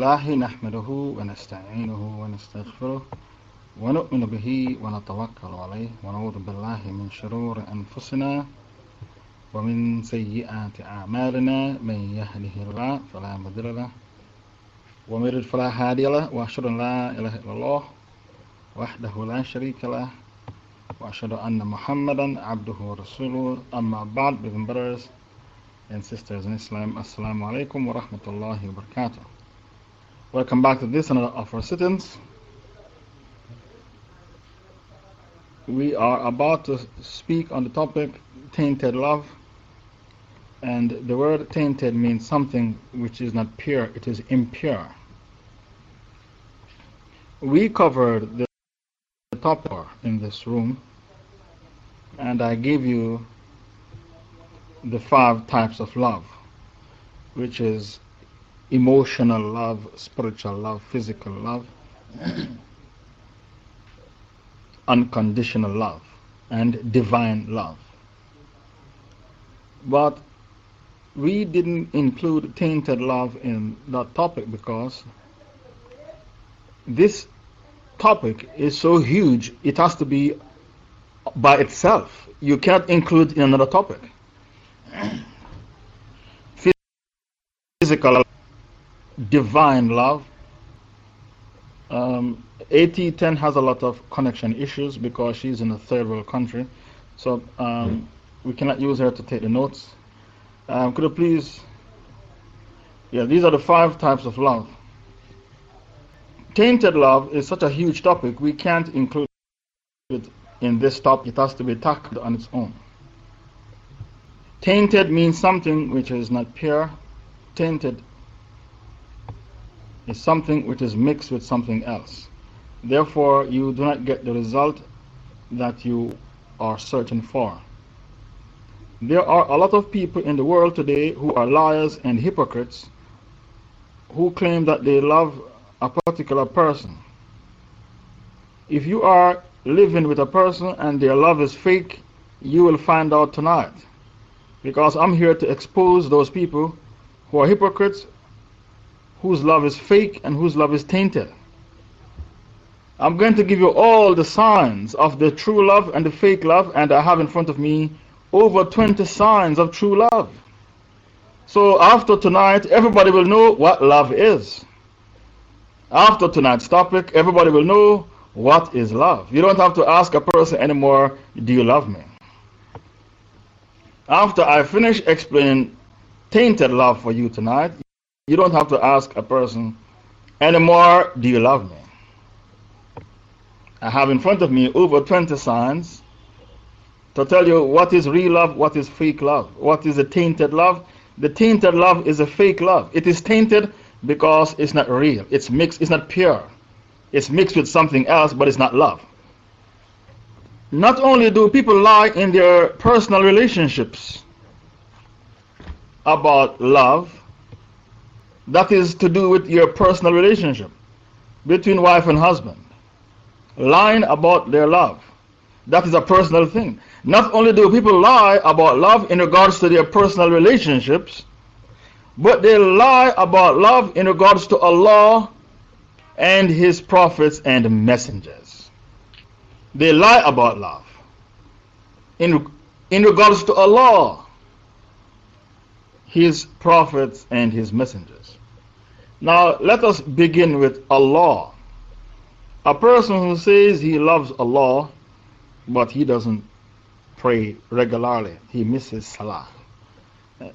الله نحمده ونستعينه ونستغفره ونؤمن به ونتوكل عليه ونعوذ بالله من شرور أنفسنا ومن سيئات أعمالنا من يهده الله فلا مضل له ومن يضلل فلا هادي له وأشهد أن لا إله إلا الله وحده لا شريك له وأشهد أن محمدا عبده ورسوله. أما بعد brothers and sisters in Islam alaikum wa rahmatullahi wa barakatuh Welcome back to this another of our sittings We are about to speak on the topic tainted love and the word tainted means something which is not pure, it is impure. We covered the topic in this room and I gave you the five types of love, which is emotional love, spiritual love, physical love, unconditional love, and divine love. But we didn't include tainted love in that topic because this topic is so huge, it has to be by itself. You can't include in another topic. Physical, divine love. Um, AT10 has a lot of connection issues because she's in a third world country. So um, we cannot use her to take the notes. Um, could you please? Yeah, these are the five types of love. Tainted love is such a huge topic, we can't include it in this topic. It has to be tackled on its own. Tainted means something which is not pure. Tainted is something which is mixed with something else. Therefore, you do not get the result that you are searching for. There are a lot of people in the world today who are liars and hypocrites who claim that they love a particular person. If you are living with a person and their love is fake, you will find out tonight. Because I'm here to expose those people who are hypocrites, whose love is fake and whose love is tainted. I'm going to give you all the signs of the true love and the fake love, and I have in front of me over 20 signs of true love. So after tonight, everybody will know what love is. After tonight's topic, everybody will know what is love. You don't have to ask a person anymore, Do you love me? After I finish explaining tainted love for you tonight, you don't have to ask a person anymore, Do you love me? I have in front of me over 20 signs to tell you what is real love, what is fake love, what is a tainted love. The tainted love is a fake love. It is tainted because it's not real, it's mixed, it's not pure. It's mixed with something else, but it's not love. Not only do people lie in their personal relationships about love, that is to do with your personal relationship between wife and husband. Lying about their love. That is a personal thing. Not only do people lie about love in regards to their personal relationships, but they lie about love in regards to Allah and His prophets and messengers. They lie about love in, in regards to Allah, His prophets, and His messengers. Now, let us begin with Allah. A person who says he loves Allah, but he doesn't pray regularly, he misses Salah.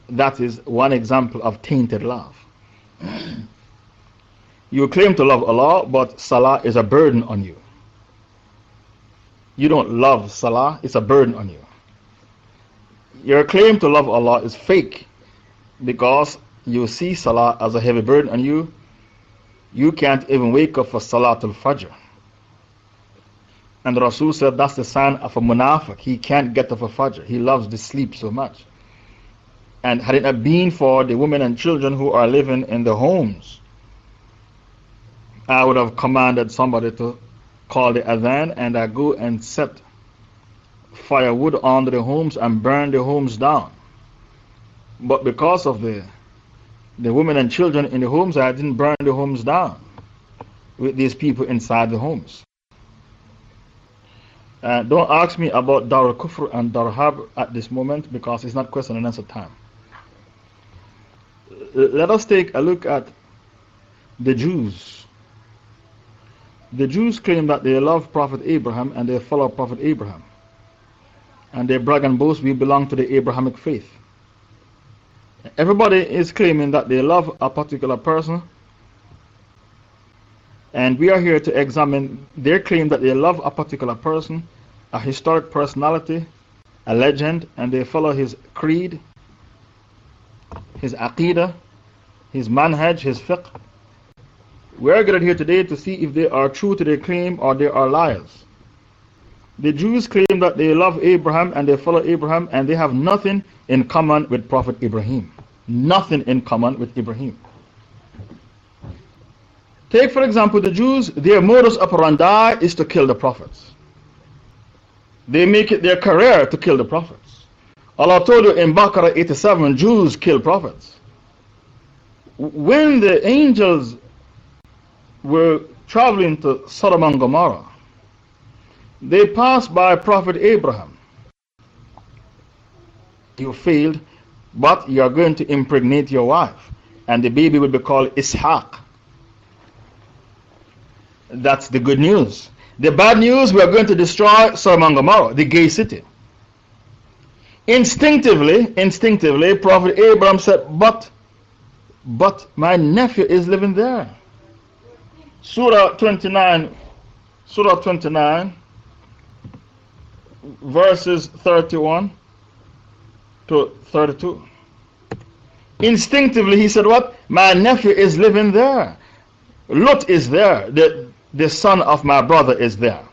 That is one example of tainted love. You claim to love Allah, but Salah is a burden on you. You don't love Salah, it's a burden on you. Your claim to love Allah is fake because you see Salah as a heavy burden on you. You can't even wake up for Salatul Fajr. And Rasul said that's the sign of a munafiq. He can't get up for Fajr. He loves the sleep so much. And had it not been for the women and children who are living in the homes, I would have commanded somebody to call the Adhan and I go and set firewood on the homes and burn the homes down. But because of the the women and children in the homes, I didn't burn the homes down with these people inside the homes. Uh, don't ask me about Dar Kufr and Dar Harb at this moment because it's not question and answer time. Let us take a look at the Jews. The Jews claim that they love Prophet Abraham and they follow Prophet Abraham. And they brag and boast, we belong to the Abrahamic faith. Everybody is claiming that they love a particular person. And we are here to examine their claim that they love a particular person, a historic personality, a legend, and they follow his creed, his aqidah, his manhaj, his fiqh. We are gathered here today to see if they are true to their claim or they are liars. The Jews claim that they love Abraham and they follow Abraham and they have nothing in common with Prophet Ibrahim. Nothing in common with Ibrahim. Take, for example, the Jews, their modus operandi is to kill the prophets. They make it their career to kill the prophets. Allah told you in Baqarah 87 Jews kill prophets. When the angels were traveling to Sodom and Gomorrah, they passed by Prophet Abraham. You failed, but you are going to impregnate your wife, and the baby will be called Ishaq. That's the good news. The bad news we are going to destroy Sodom and Gomorrah, the gay city. Instinctively, instinctively, Prophet Abraham said, But, but my nephew is living there. Surah 29, Surah 29, verses 31 to 32. Instinctively, he said, What? My nephew is living there. Lot is there. The, the son of my brother is there.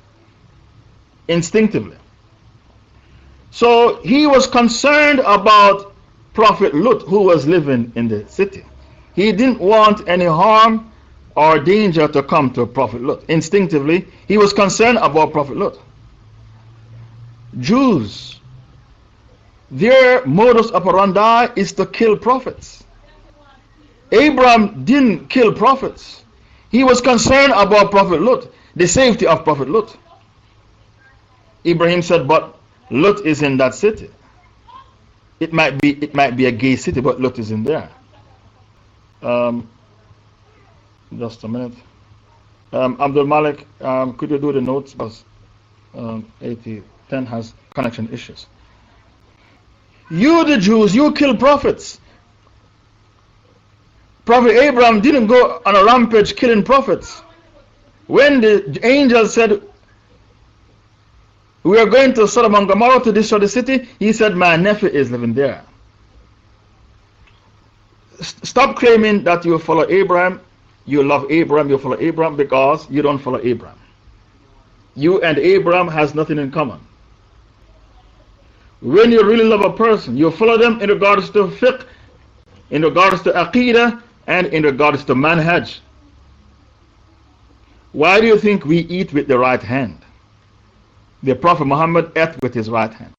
Instinctively. So he was concerned about Prophet Lut, who was living in the city. He didn't want any harm or danger to come to Prophet Lut. Instinctively, he was concerned about Prophet Lut. Jews, their modus operandi is to kill prophets. Abraham didn't kill prophets. He was concerned about Prophet Lut, the safety of Prophet Lut. Ibrahim said, But Lut is in that city. It might be, it might be a gay city, but Lut is in there. Um, just a minute. Um, Abdul Malik, um, could you do the notes? Because um, 80 10 has connection issues. You, the Jews, you kill prophets. Prophet Abraham didn't go on a rampage killing prophets. When the angel said, We are going to Sodom and Gomorrah to destroy the city, he said, My nephew is living there. Stop claiming that you follow Abraham, you love Abraham, you follow Abraham because you don't follow Abraham. You and Abraham has nothing in common. When you really love a person, you follow them in regards to fiqh, in regards to aqidah, and in regards to manhaj. Why do you think we eat with the right hand? The Prophet Muhammad ate with his right hand.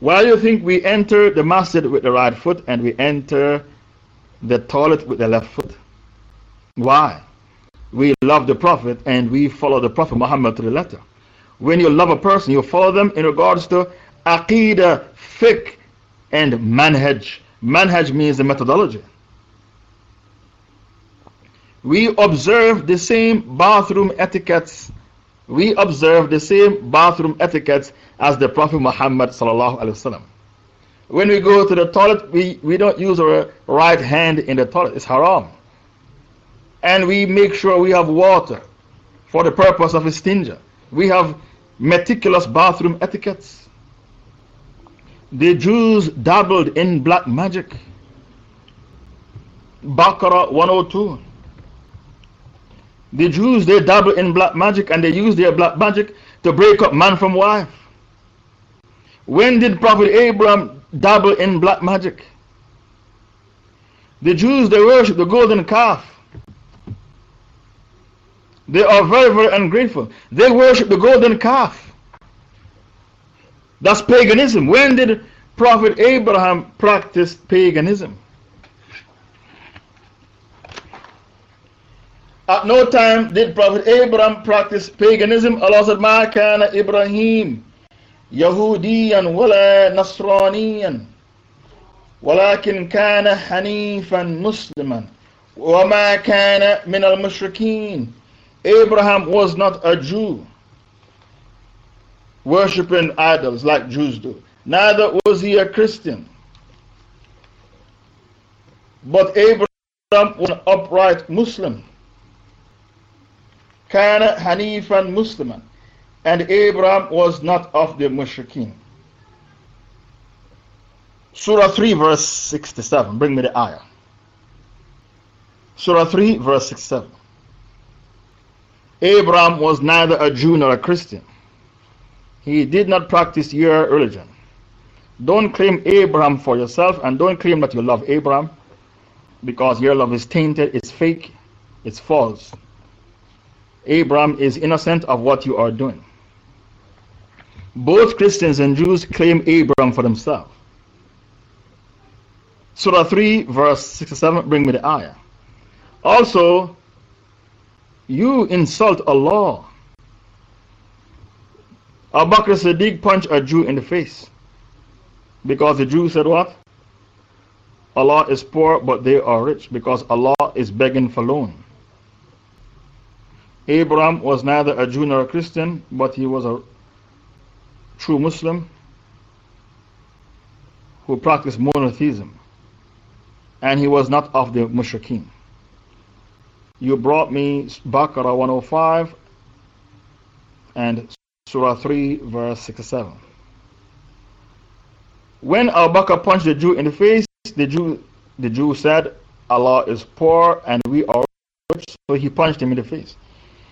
Why do you think we enter the masjid with the right foot and we enter the toilet with the left foot? Why? We love the Prophet and we follow the Prophet Muhammad to the letter. When you love a person, you follow them in regards to aqidah, fiqh, and manhaj. Manhaj means the methodology. We observe the same bathroom etiquettes. We observe the same bathroom etiquettes as the Prophet Muhammad. When we go to the toilet, we, we don't use our right hand in the toilet, it's haram. And we make sure we have water for the purpose of istinja. We have meticulous bathroom etiquettes. The Jews dabbled in black magic. Baqarah 102. The Jews, they dabble in black magic and they use their black magic to break up man from wife. When did Prophet Abraham dabble in black magic? The Jews, they worship the golden calf. They are very, very ungrateful. They worship the golden calf. That's paganism. When did Prophet Abraham practice paganism? At no time did Prophet Abraham practice paganism. Allah said, Ma kana Ibrahim Yahudiyan wala Nasraniyan ولكن كان Musliman, wama kana min al المشركين Abraham was not a Jew worshipping idols like Jews do. Neither was he a Christian. But Abraham was an upright Muslim. Kana Hanifan Musliman. And Abraham was not of the Mushrikeen. Surah 3, verse 67. Bring me the ayah. Surah 3, verse 67. Abraham was neither a Jew nor a Christian. He did not practice your religion. Don't claim Abraham for yourself and don't claim that you love Abraham because your love is tainted, it's fake, it's false. Abraham is innocent of what you are doing. Both Christians and Jews claim Abraham for themselves. Surah 3, verse 67, bring me the ayah. Also, you insult Allah. Abu Bakr Siddiq punched a Jew in the face because the Jew said what? Allah is poor, but they are rich because Allah is begging for loan. Abraham was neither a Jew nor a Christian, but he was a true Muslim who practiced monotheism. And he was not of the mushrikeen. You brought me Baqarah 105 and Surah 3, verse 67. When Abu Bakr punched the Jew in the face, the Jew, the Jew said, Allah is poor and we are rich. So he punched him in the face.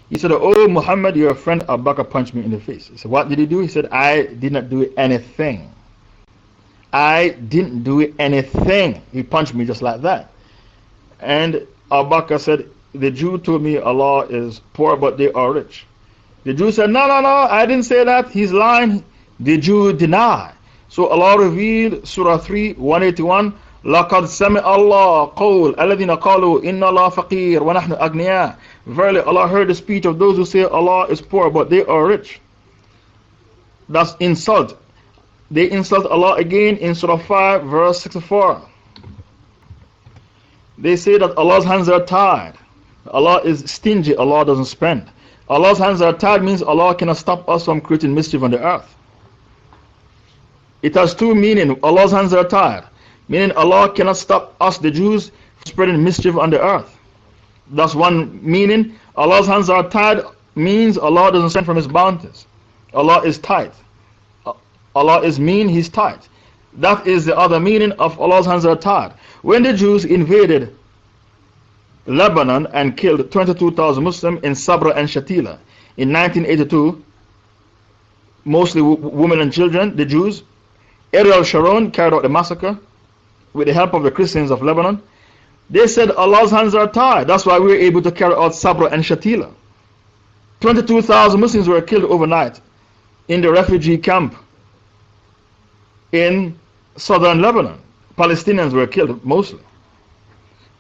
He said, Oh, Muhammad, your friend Abu Bakr punched me in the face. He said, What did he do? He said, I did not do anything. I didn't do anything. He punched me just like that. And Abu Bakr said, The Jew told me Allah is poor, but they are rich. The Jew said, No, no, no, I didn't say that. He's lying. The Jew denied. So Allah revealed Surah 3, 181. لقد سمع الله قول الذين قالوا إن الله فقير ونحن أغنياء Verily Allah heard the speech of those who say Allah is poor but they are rich. That's insult. They insult Allah again in Surah 5 verse 64. They say that Allah's hands are tied. Allah is stingy, Allah doesn't spend. Allah's hands are tied means Allah cannot stop us from creating mischief on the earth. It has two meanings. Allah's hands are tied, meaning Allah cannot stop us, the Jews, spreading mischief on the earth. That's one meaning. Allah's hands are tied means Allah doesn't send from His bounties. Allah is tight. Allah is mean, He's tight. That is the other meaning of Allah's hands are tied. When the Jews invaded Lebanon and killed 22,000 Muslims in Sabra and Shatila in 1982, mostly women and children, the Jews, Ariel Sharon carried out the massacre with the help of the Christians of Lebanon. They said Allah's hands are tied. That's why we were able to carry out Sabra and Shatila. 22,000 Muslims were killed overnight in the refugee camp in southern Lebanon. Palestinians were killed mostly.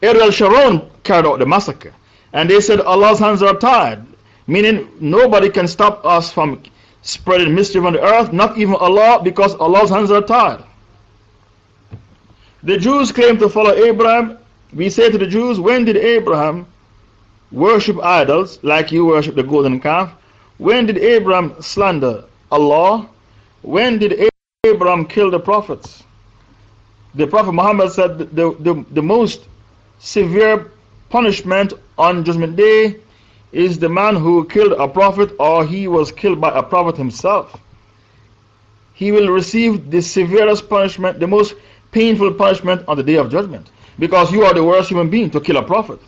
Ariel Sharon carried out the massacre. And they said Allah's hands are tied, meaning nobody can stop us from spreading mischief on the earth, not even Allah, because Allah's hands are tied. The Jews claim to follow Abraham. We say to the Jews, when did Abraham worship idols like you worship the golden calf? When did Abraham slander Allah? When did Abraham kill the prophets? The Prophet Muhammad said the, the, the most severe punishment on Judgment Day is the man who killed a prophet or he was killed by a prophet himself. He will receive the severest punishment, the most painful punishment on the day of judgment because you are the worst human being to kill a prophet.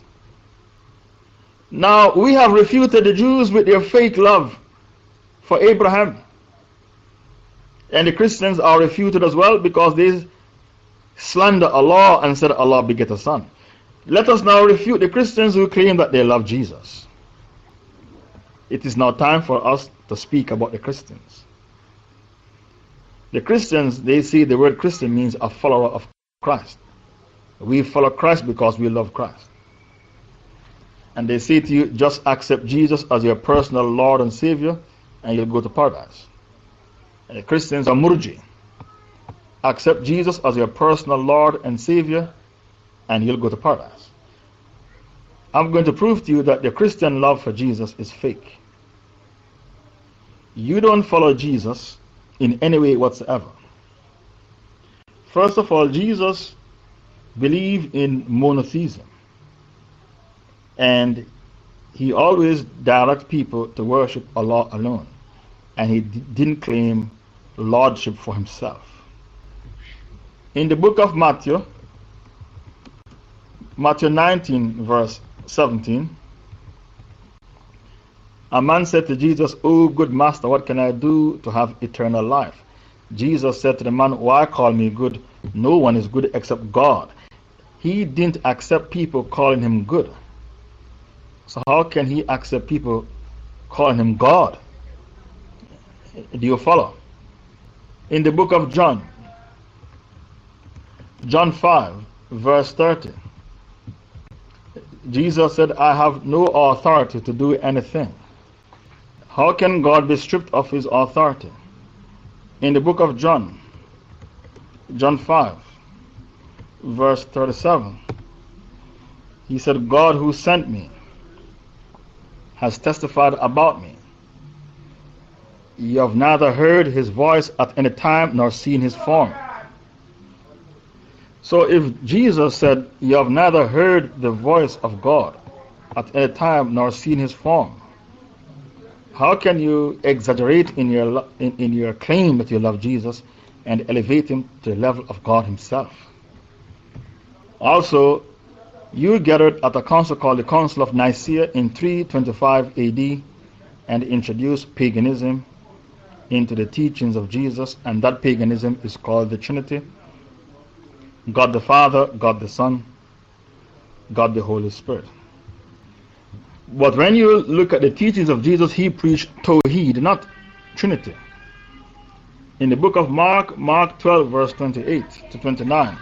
Now, we have refuted the Jews with their fake love for Abraham. And the Christians are refuted as well because they slander Allah and said Allah beget a son. Let us now refute the Christians who claim that they love Jesus it is now time for us to speak about the Christians. The Christians, they see the word Christian means a follower of Christ. We follow Christ because we love Christ. and they say to you, just accept Jesus as your personal Lord and Savior, and you'll go to paradise. And the Christians are murji. Accept Jesus as your personal Lord and Savior, and you'll go to paradise. I'm going to prove to you that the Christian love for Jesus is fake. You don't follow Jesus in any way whatsoever. First of all, Jesus believed in monotheism. And he always directs people to worship Allah alone. And he didn't claim lordship for himself. In the book of Matthew, Matthew 19, verse 17, a man said to Jesus, O good master, what can I do to have eternal life? Jesus said to the man, Why call me good? No one is good except God. He didn't accept people calling him good. So, how can he accept people calling him God? Do you follow? In the book of John, John 5, verse 30, Jesus said, I have no authority to do anything. How can God be stripped of his authority? In the book of John, John 5, verse 37, he said, God who sent me has testified about me. You have neither heard his voice at any time nor seen his form. So if Jesus said, You have neither heard the voice of God at any time nor seen his form, how can you exaggerate in your, in, in your claim that you love Jesus and elevate him to the level of God himself? Also, you gathered at a council called the Council of Nicaea in 325 AD and introduced paganism into the teachings of Jesus, and that paganism is called the Trinity God the Father, God the Son, God the Holy Spirit. But when you look at the teachings of Jesus, he preached Tawheed, not Trinity. In the book of Mark, Mark 12, verse 28 to 29.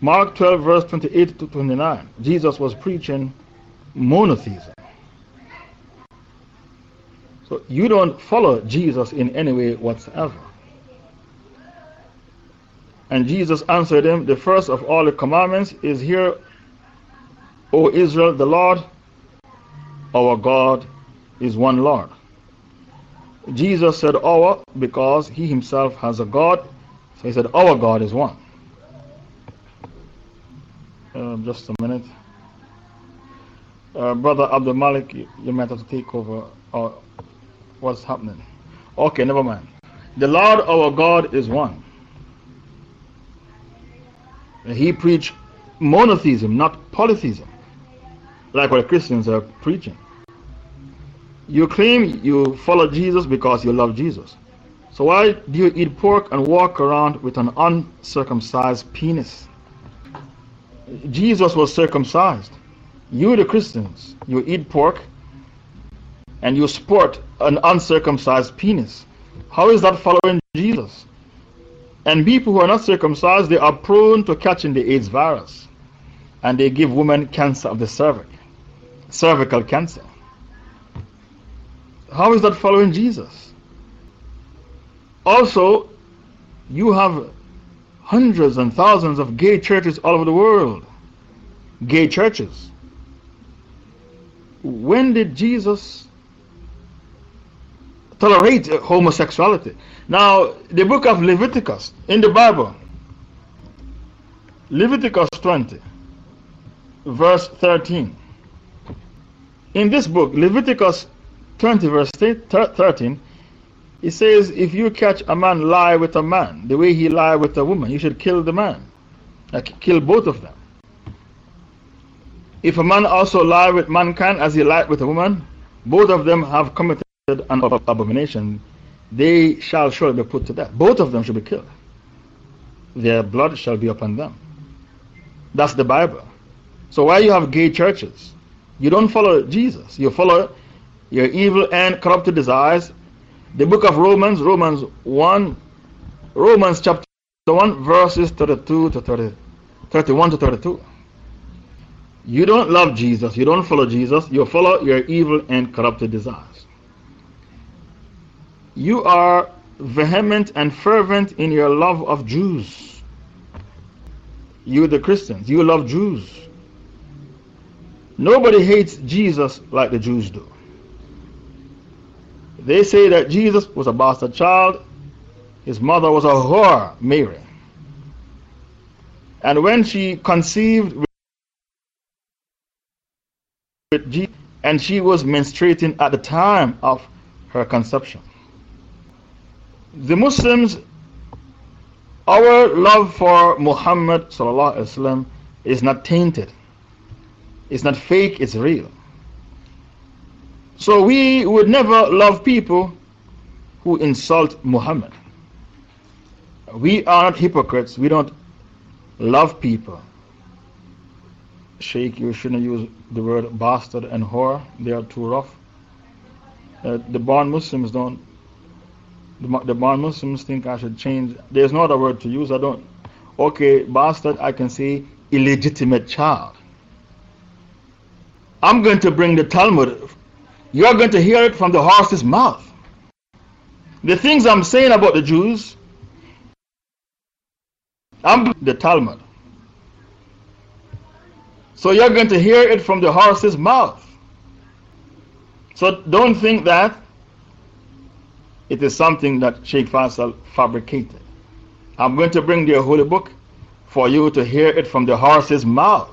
Mark 12, verse 28 to 29, Jesus was preaching monotheism. So you don't follow Jesus in any way whatsoever. And Jesus answered him, The first of all the commandments is Hear, O Israel, the Lord, our God, is one Lord. Jesus said our because he himself has a God. So he said, Our God is one. Uh, just a minute. Uh, Brother Abdul Malik, you, you might have to take over. Uh, what's happening? Okay, never mind. The Lord our God is one. He preached monotheism, not polytheism, like what Christians are preaching. You claim you follow Jesus because you love Jesus. So why do you eat pork and walk around with an uncircumcised penis? Jesus was circumcised. You, the Christians, you eat pork and you sport an uncircumcised penis. How is that following Jesus? And people who are not circumcised, they are prone to catching the AIDS virus. And they give women cancer of the cervix, cervical cancer. How is that following Jesus? Also, you have hundreds and thousands of gay churches all over the world. Gay churches. When did Jesus tolerate homosexuality? Now, the book of Leviticus in the Bible, Leviticus 20, verse 13. In this book, Leviticus 20, verse 13, it says, If you catch a man lie with a man, the way he lie with a woman, you should kill the man. Like, kill both of them. If a man also lie with mankind as he lied with a woman, both of them have committed an abomination. They shall surely be put to death. Both of them should be killed. Their blood shall be upon them. That's the Bible. So, why you have gay churches? You don't follow Jesus. You follow your evil and corrupted desires the book of Romans, Romans 1, Romans chapter 1, verses 32 to 30, 31 to 32. You don't love Jesus, you don't follow Jesus, you follow your evil and corrupted desires. You are vehement and fervent in your love of Jews. You, the Christians, you love Jews. Nobody hates Jesus like the Jews do. They say that Jesus was a bastard child, his mother was a whore, Mary. And when she conceived with Jesus, and she was menstruating at the time of her conception. The Muslims, our love for Muhammad وسلم, is not tainted. It's not fake, it's real. So we would never love people who insult Muhammad. We are not hypocrites. We don't love people. Sheikh, you shouldn't use the word bastard and whore. They are too rough. Uh, the born Muslims don't. The, the Muslims think I should change. There's no other word to use. I don't. Okay, bastard, I can say illegitimate child. I'm going to bring the Talmud you're going to hear it from the horse's mouth. The things I'm saying about the Jews, I'm the Talmud. So you're going to hear it from the horse's mouth. So don't think that it is something that Sheikh Faisal fabricated. I'm going to bring the holy book for you to hear it from the horse's mouth.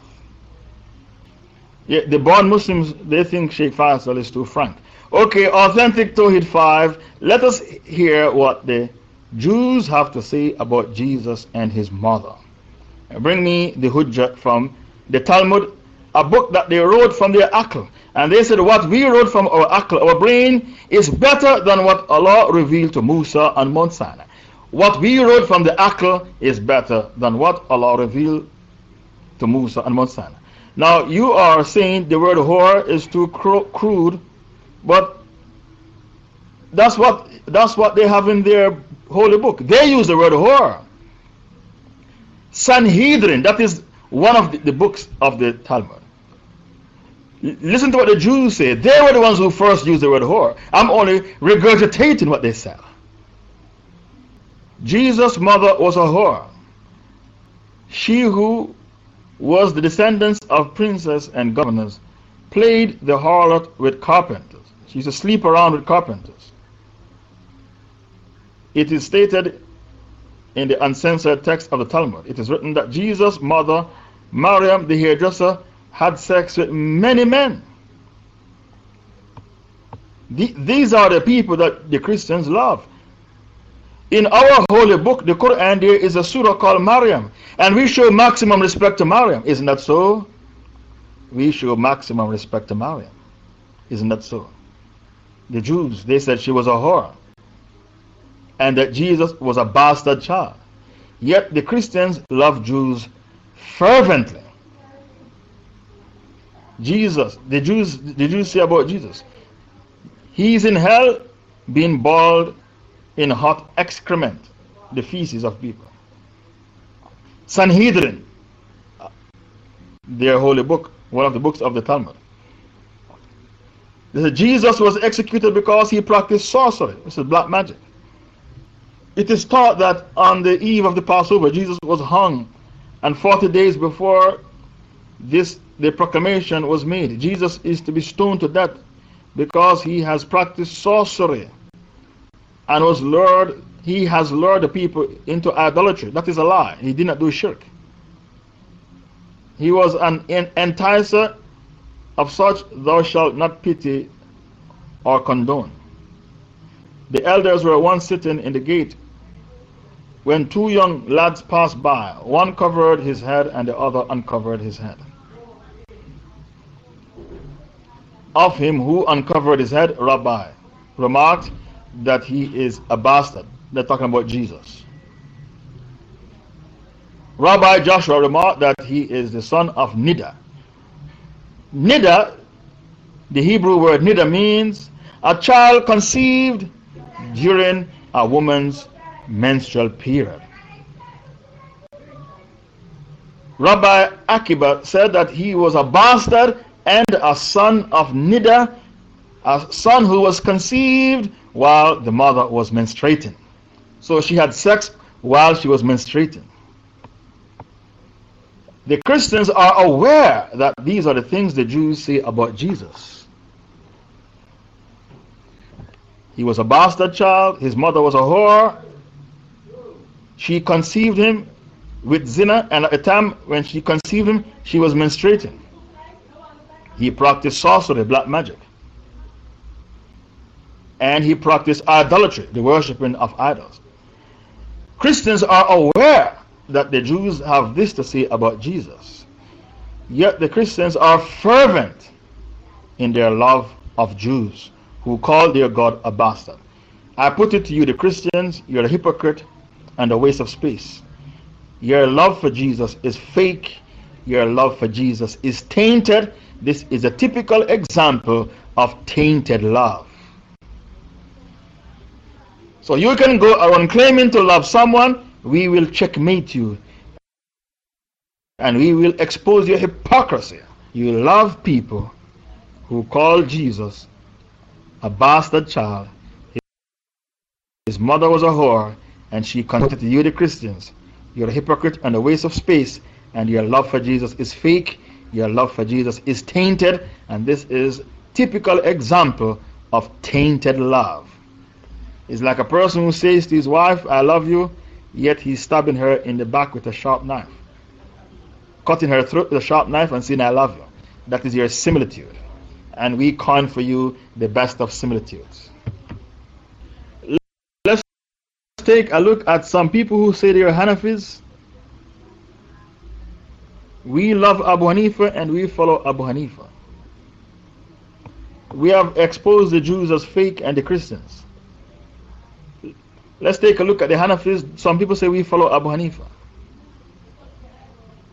The born Muslims, they think Sheikh Faisal is too frank. Okay, authentic Tawhid 5. Let us hear what the Jews have to say about Jesus and his mother. Bring me the Hujjah from the Talmud, a book that they wrote from their Akhl. And they said, What we wrote from our Akhl, our brain, is better than what Allah revealed to Musa on Mount Sinai. What we wrote from the Akhl is better than what Allah revealed to Musa on Mount Sinai. Now, you are saying the word whore is too crude, but that's what, that's what they have in their holy book. They use the word whore. Sanhedrin, that is one of the, the books of the Talmud. Listen to what the Jews say. They were the ones who first used the word whore. I'm only regurgitating what they said. Jesus' mother was a whore. She who was the descendants of princes and governors, played the harlot with carpenters. She used to sleep around with carpenters. It is stated in the uncensored text of the Talmud. It is written that Jesus' mother, Mariam the hairdresser, had sex with many men. these are the people that the Christians love. In our holy book, the Quran, there is a surah called Maryam. And we show maximum respect to Maryam. Isn't that so? We show maximum respect to Maryam. Isn't that so? The Jews, they said she was a whore. And that Jesus was a bastard child. Yet the Christians love Jews fervently. Jesus, the Jews, the Jews say about Jesus, He's in hell being boiled in hot excrement, the feces of people. Sanhedrin, their holy book, one of the books of the Talmud. Jesus was executed because he practiced sorcery. This is black magic. It is taught that on the eve of the Passover, Jesus was hung, and 40 days before this, the proclamation was made, Jesus is to be stoned to death because he has practiced sorcery and was lured, he has lured the people into idolatry. That is a lie. He did not do shirk. He was an enticer of such thou shalt not pity or condone. The elders were once sitting in the gate when two young lads passed by. One covered his head and the other uncovered his head. Of him who uncovered his head, Rabbi remarked, that he is a bastard. They're talking about Jesus. Rabbi Joshua remarked that he is the son of Nida. Nida, the Hebrew word Nida means a child conceived during a woman's menstrual period. Rabbi Akiba said that he was a bastard and a son of Nida, a son who was conceived while the mother was menstruating. So she had sex while she was menstruating. The Christians are aware that these are the things the Jews say about Jesus. He was a bastard child, his mother was a whore. She conceived him with zina, and at the time when she conceived him, she was menstruating. He practiced sorcery, black magic. And he practiced idolatry, the worshipping of idols. Christians are aware that the Jews have this to say about Jesus. Yet the Christians are fervent in their love of Jews who call their God a bastard. I put it to you, the Christians, you're a hypocrite and a waste of space. Your love for Jesus is fake. Your love for Jesus is tainted. This is a typical example of tainted love. So you can go around claiming to love someone, we will checkmate you. And we will expose your hypocrisy. You love people who call Jesus a bastard child. His mother was a whore, and she converted you, the Christians. You're a hypocrite and a waste of space, and your love for Jesus is fake. Your love for Jesus is tainted, and this is typical example of tainted love. It's like a person who says to his wife, I love you, yet he's stabbing her in the back with a sharp knife, cutting her throat with a sharp knife and saying, I love you. That is your similitude. And we coin for you the best of similitudes. Let's take a look at some people who say they are Hanafis. We love Abu Hanifa and we follow Abu Hanifa. We have exposed the Jews as fake and the Christians. Let's take a look at the Hanafis. Some people say we follow Abu Hanifa.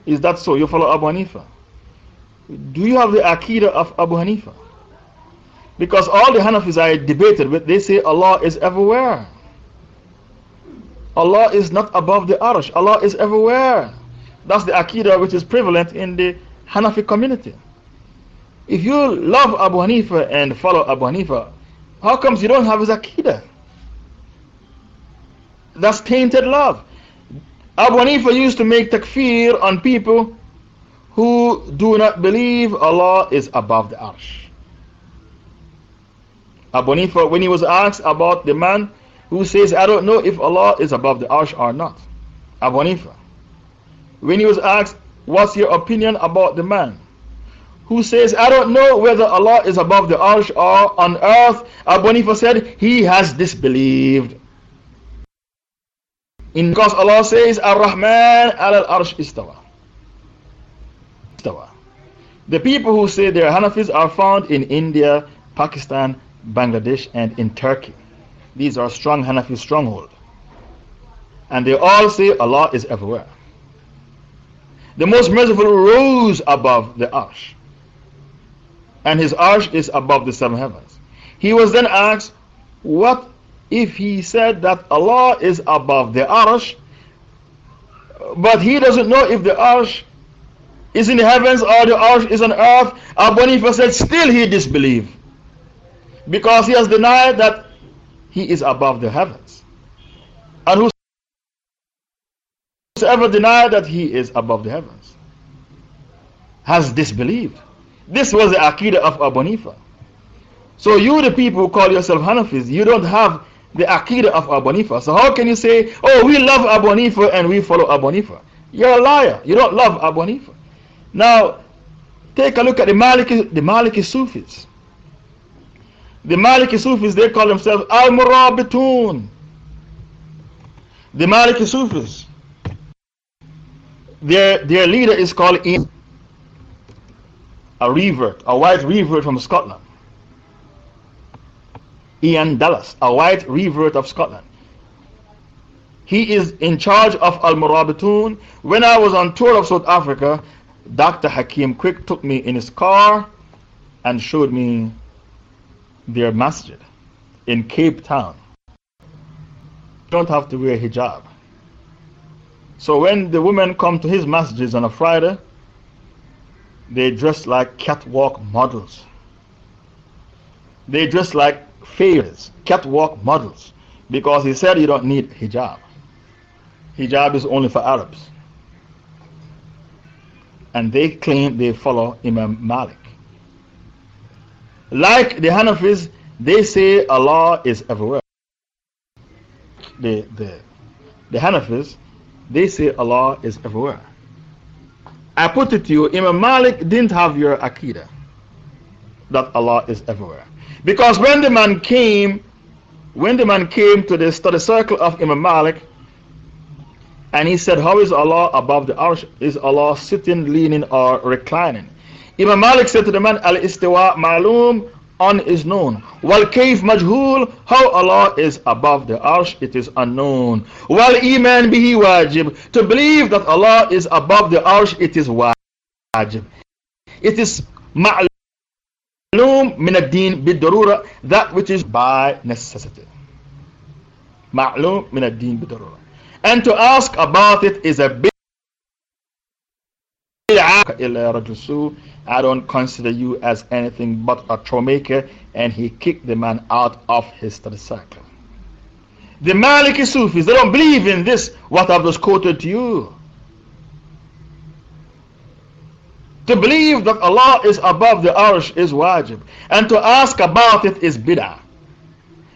Is that so? You follow Abu Hanifa? Do you have the Aqidah of Abu Hanifa? Because all the Hanafis I debated with, they say Allah is everywhere. Allah is not above the Arsh. Allah is everywhere. That's the Aqidah which is prevalent in the Hanafi community. If you love Abu Hanifa and follow Abu Hanifa, how comes you don't have his? That's tainted love. Abu Hanifa used to make takfir on people who do not believe Allah is above the arsh. Abu Hanifa, when he was asked about the man who says, I don't know if Allah is above the arsh or not. Abu Hanifa. When he was asked, What's your opinion about the man who says, I don't know whether Allah is above the arsh or on earth? Abu Hanifa said, He has disbelieved. In because Allah says, Ar-Rahman al arsh istawa. istawa. The people who say they're Hanafis are found in India, Pakistan, Bangladesh, and in Turkey. These are strong Hanafi stronghold. And they all say Allah is everywhere. The most merciful rose above the arsh. And his arsh is above the seven heavens. He was then asked, What if he said that Allah is above the arsh, but he doesn't know if the arsh is in the heavens or the arsh is on earth? Abu Hanifa said, Still he disbelieved. Because he has denied that he is above the heavens. And whosoever deny that he is above the heavens has disbelieved. This was the Aqidah of Abu Hanifa. So, you, the people who call yourself Hanafis, you don't have the Aqidah of Abu Hanifa. So, how can you say, oh, we love Abu Hanifa and we follow Abu Hanifa? You're a liar. You don't love Abu Hanifa. Now, take a look at the Maliki, the Maliki Sufis. The Maliki Sufis, they call themselves Al Murabitun. The Maliki Sufis, their, their leader is called Ian, a revert, a white revert from Scotland. Ian Dallas, a white revert of Scotland. He is in charge of Al Murabitun. When I was on tour of South Africa, Dr. Hakim Quick took me in his car and showed me their masjid in Cape Town. You don't have to wear hijab. So when the women come to his masjids on a Friday, they dress like catwalk models. They dress like fairies, catwalk models. Because he said you don't need hijab. Hijab is only for Arabs. And they claim they follow Imam Malik. Like the Hanafis, they say Allah is everywhere. The, the, the Hanafis, they say Allah is everywhere. I put it to you, Imam Malik didn't have your Aqidah that Allah is everywhere. Because when the man came, when the man came to the study circle of Imam Malik, and he said, How is Allah above the arsh? Is Allah sitting, leaning, or reclining? Imam Malik said to the man, Al istiwa ma'loom, on is known. Wal kayf majhul, how Allah is above the arsh, it is unknown. Wal iman bihi wajib, to believe that Allah is above the arsh, it is wajib. It is ma'loom min ad-din bid-darura, that which is by necessity. Ma'loom min ad-din bid-darura. And to ask about it is a big I don't consider you as anything but a troublemaker. And he kicked the man out of his circle. The Maliki Sufis, they don't believe in this, what I've just quoted to you. To believe that Allah is above the arsh is wajib. And to ask about it is bid'ah.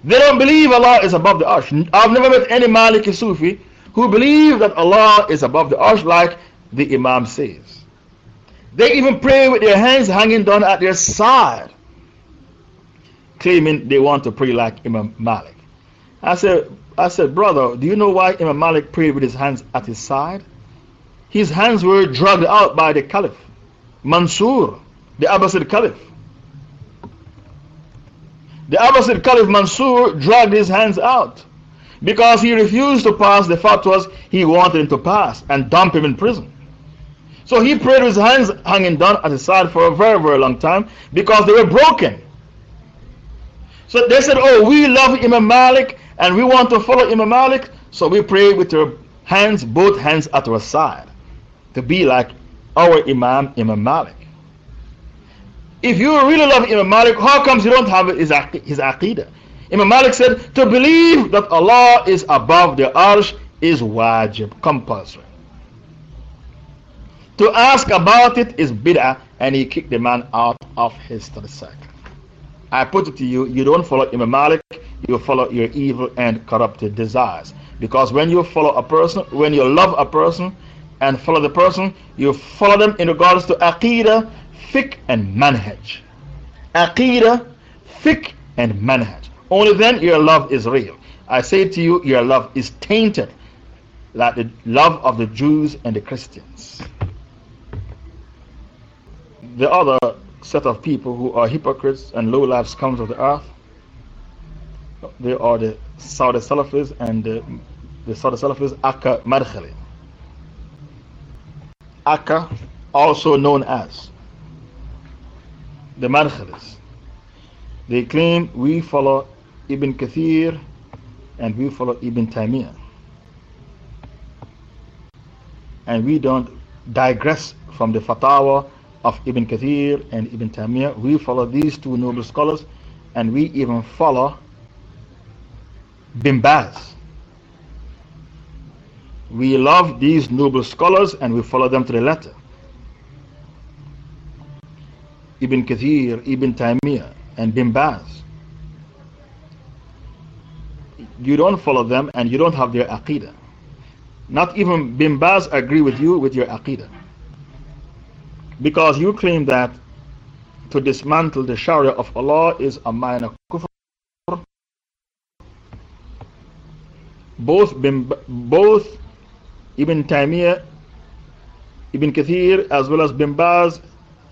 They don't believe Allah is above the arsh. I've never met any Maliki Sufi who believe that Allah is above the arsh like the Imam says. They even pray with their hands hanging down at their side, claiming they want to pray like Imam Malik. I said, I said, brother, do you know why Imam Malik prayed with his hands at his side? His hands were dragged out by the Caliph, Mansur, the Abbasid Caliph. The Abbasid Caliph Mansur dragged his hands out because he refused to pass the fatwas he wanted him to pass and dump him in prison. So he prayed with his hands hanging down at his side for a very, very long time because they were broken. So they said, Oh, we love Imam Malik and we want to follow Imam Malik. So we pray with our hands, both hands at our side, to be like our Imam, Imam Malik. If you really love Imam Malik, how comes you don't have his, his Aqidah? Imam Malik said, To believe that Allah is above the arsh is wajib, compulsory. To ask about it is bid'ah, and he kicked the man out of his circle. I put it to you, you don't follow Imam Malik, you follow your evil and corrupted desires. Because when you follow a person, when you love a person and follow the person, you follow them in regards to aqidah, fiqh, and manhaj. Aqidah, fiqh, and manhaj. Only then your love is real. I say to you, your love is tainted like the love of the Jews and the Christians the other set of people who are hypocrites and low life scums of the earth, they are the Saudi Salafis and the, the Saudi Salafis Akka Madkhali. Akka, also known as the Madkhalis. They claim we follow Ibn Kathir and we follow Ibn Taymiyyah. And we don't digress from the fatwa of Ibn Kathir and Ibn Taymiyyah. We follow these two noble scholars and we even follow Bin Baz. We love these noble scholars and we follow them to the letter. Ibn Kathir, Ibn Taymiyyah, and Bin Baz. You don't follow them and you don't have their aqidah. Not even Bin Baz agree with you with your aqidah. Because you claim that to dismantle the Sharia of Allah is a minor kufr. Both, both Ibn Taymiyyah, Ibn Kathir, as well as Bin Baz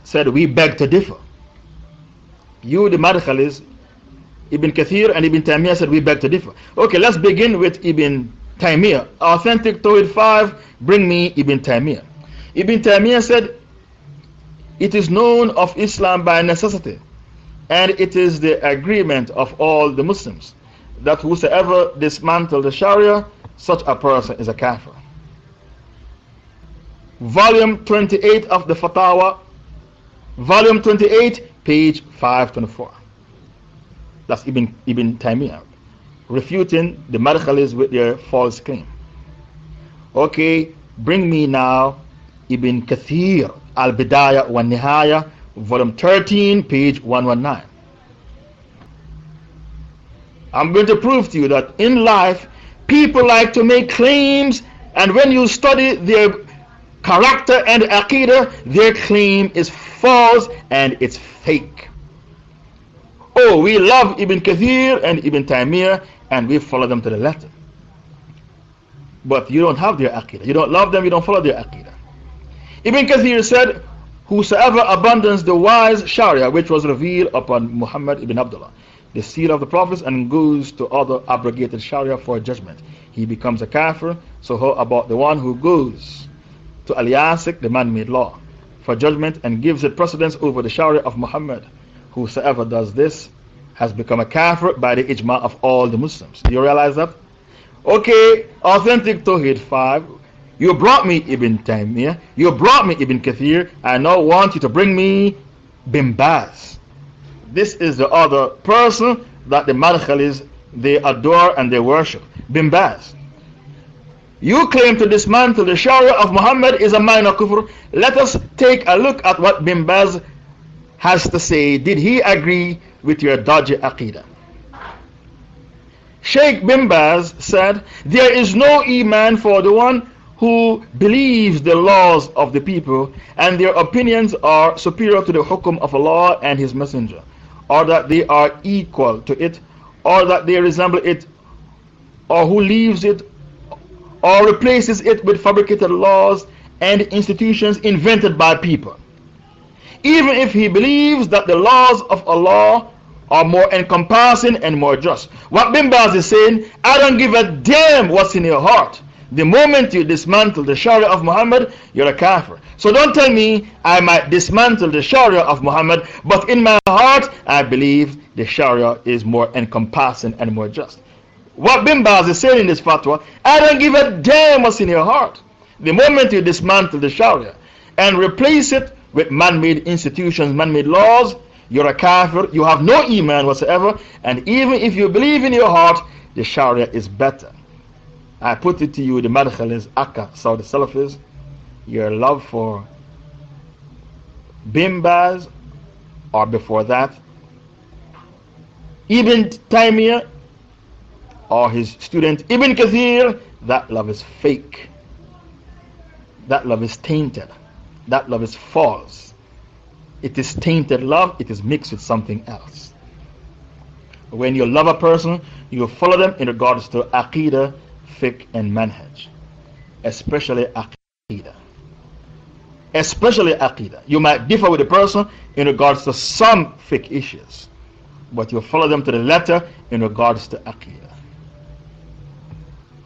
said, We beg to differ. You, the Madkhalis, Ibn Kathir and Ibn Taymiyyah said, We beg to differ. Okay, let's begin with Ibn Taymiyyah. Authentic Tawhid 5, bring me Ibn Taymiyyah. Ibn Taymiyyah said, it is known of Islam by necessity, and it is the agreement of all the Muslims that whosoever dismantles the Sharia, such a person is a kafir. volume 28 of the Fatawa, volume 28, page 524. That's Ibn, Ibn Taymiyyah, refuting the Madkhalis with their false claim. Okay, bring me now Ibn Kathir, Al Bidayah wa Nihaya, volume 13, page 119. I'm going to prove to you that in life, people like to make claims, and when you study their character and aqidah, their claim is false and it's fake. Oh, we love Ibn Kathir and Ibn Taymiyyah, and we follow them to the letter. But you don't have their aqidah. You don't love them, you don't follow their aqidah. Ibn Kathir said, Whosoever abandons the wise Sharia which was revealed upon Muhammad ibn Abdullah the seal of the prophets and goes to other abrogated Sharia for judgment. He becomes a kafir. So, how about the one who goes to Al Yasik, the man made law, for judgment and gives it precedence over the Sharia of Muhammad? Whosoever does this has become a kafir by the ijma of all the Muslims. Do you realize that? Okay, authentic Tawheed 5. You brought me Ibn Taymiyyah, you brought me Ibn Kathir, I now want you to bring me Bin Baz. This is the other person that the Madkhalis they adore and they worship. Bin Baz. You claim to dismantle the Sharia of Muhammad is a minor kufr. Let us take a look at what Bin Baz has to say. Did he agree with your dodgy aqidah? Sheikh Bin Baz said, There is no Iman for the one who believes the laws of the people and their opinions are superior to the hukum of Allah and His Messenger or that they are equal to it, or that they resemble it, or who leaves it, or replaces it with fabricated laws and institutions invented by people. Even if he believes that the laws of Allah are more encompassing and more just. What Bin Baz is saying, I don't give a damn what's in your heart. The moment you dismantle the Sharia of Muhammad, you're a kafir. So don't tell me I might dismantle the Sharia of Muhammad, but in my heart I believe the Sharia is more encompassing and more just. What Bin Baz is saying in this fatwa, I don't give a damn what's in your heart. The moment you dismantle the Sharia and replace it with man made institutions, man made laws, you're a kafir, you have no iman whatsoever, and even if you believe in your heart, the Sharia is better. I put it to you, the Madkhalis, Akka, Saudi Salafis, your love for Bin Baz or before that, Ibn Taymiyyah or his student Ibn Kathir, that love is fake. That love is tainted. That love is false. It is tainted love, it is mixed with something else. When you love a person, you follow them in regards to Aqidah, Fiqh, and Manhaj, especially Aqidah especially Aqidah. You might differ with the person in regards to some fiqh issues, but you follow them to the letter in regards to Aqidah.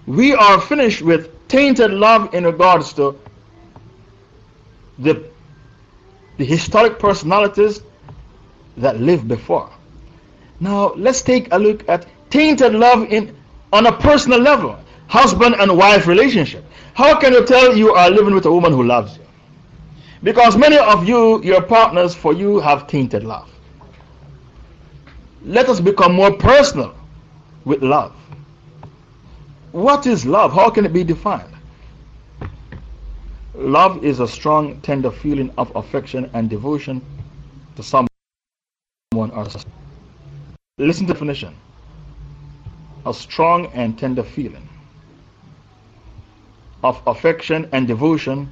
We are finished with tainted love in regards to the, the historic personalities that lived before. Now, let's take a look at tainted love in, on a personal level husband and wife relationship. How can you tell you are living with a woman who loves you? Because many of you, your partners for you, have tainted love. Let us become more personal with love. What is love? How can it be defined? Love is a strong, tender feeling of affection and devotion to someone or something. Listen to the definition a strong and tender feeling of affection and devotion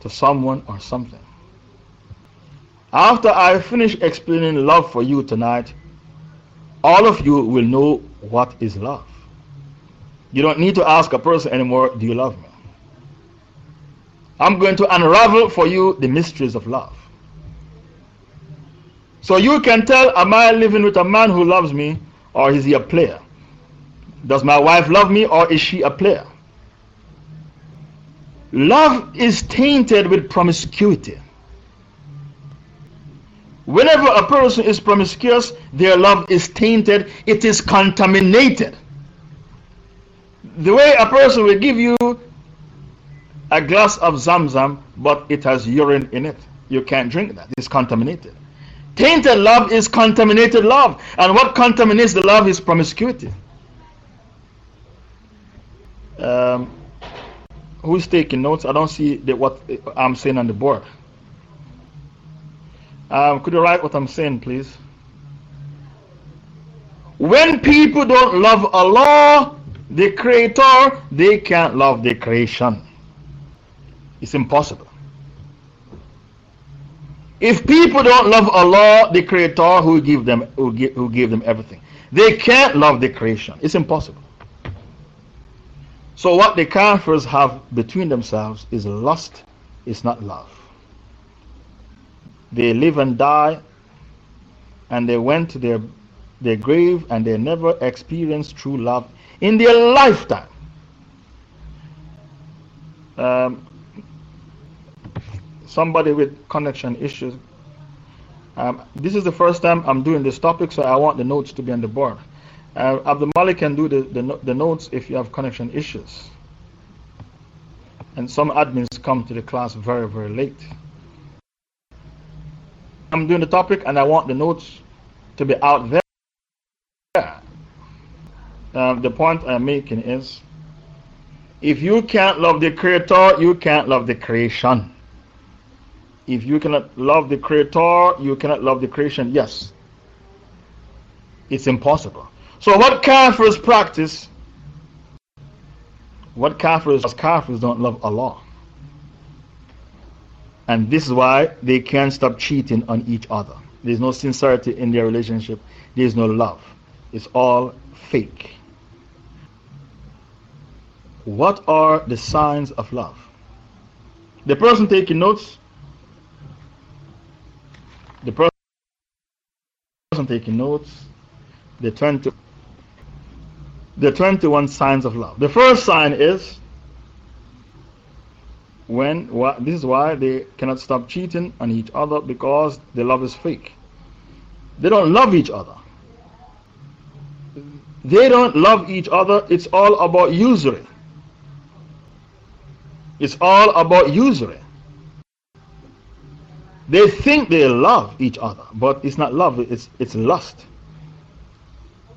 to someone or something. After I finish explaining love for you tonight, all of you will know what is love. You don't need to ask a person anymore, Do you love me? I'm going to unravel for you the mysteries of love. So you can tell, Am I living with a man who loves me, or is he a player? Does my wife love me, or is she a player? Love is tainted with promiscuity. Whenever a person is promiscuous, their love is tainted, it is contaminated. The way a person will give you a glass of Zamzam, but it has urine in it. You can't drink that, it's contaminated. Tainted love is contaminated love. And what contaminates the love is promiscuity. Um, who's taking notes? I don't see the, what I'm saying on the board. Um, could you write what I'm saying, please? When people don't love Allah, the Creator, they can't love the creation. It's impossible. If people don't love Allah, the Creator who gave them, who gave, who gave them everything, they can't love the creation. It's impossible. So, what the Kafirs have between themselves is lust, it's not love. They live and die, and they went to their, their grave and they never experienced true love in their lifetime. Um, somebody with connection issues. Um, this is the first time I'm doing this topic, so I want the notes to be on the board. Uh, Abdul Malik can do the, the, the notes if you have connection issues. And some admins come to the class very, very late. I'm doing the topic and I want the notes to be out there. Um, the point I'm making is if you can't love the Creator, you can't love the creation. If you cannot love the Creator, you cannot love the creation. Yes. It's impossible. So, what Kafirs practice, what Kafirs, Kafirs don't love Allah. And this is why they can't stop cheating on each other. There's no sincerity in their relationship, there's no love. It's all fake. What are the signs of love? The person taking notes, the person taking notes, the 20, the 21 signs of love. The first sign is when this is why they cannot stop cheating on each other because the love is fake. They don't love each other. They don't love each other. It's all about usury. It's all about usury. They think they love each other, but it's not love, it's, it's lust.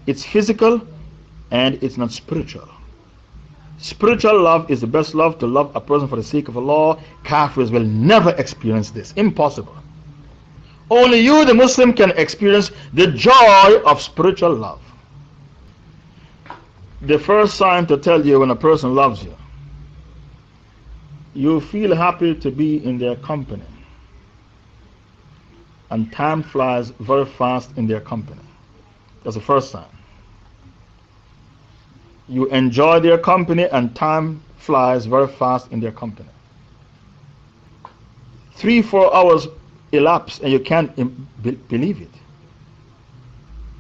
It's physical and it's not spiritual. Spiritual love is the best love to love a person for the sake of Allah. Kafirs will never experience this. Impossible. Only you, the Muslim, can experience the joy of spiritual love. The first sign to tell you when a person loves you, you feel happy to be in their company. And time flies very fast in their company. That's the first sign. You enjoy their company, and time flies very fast in their company. Three, four hours elapse, and you can't believe it.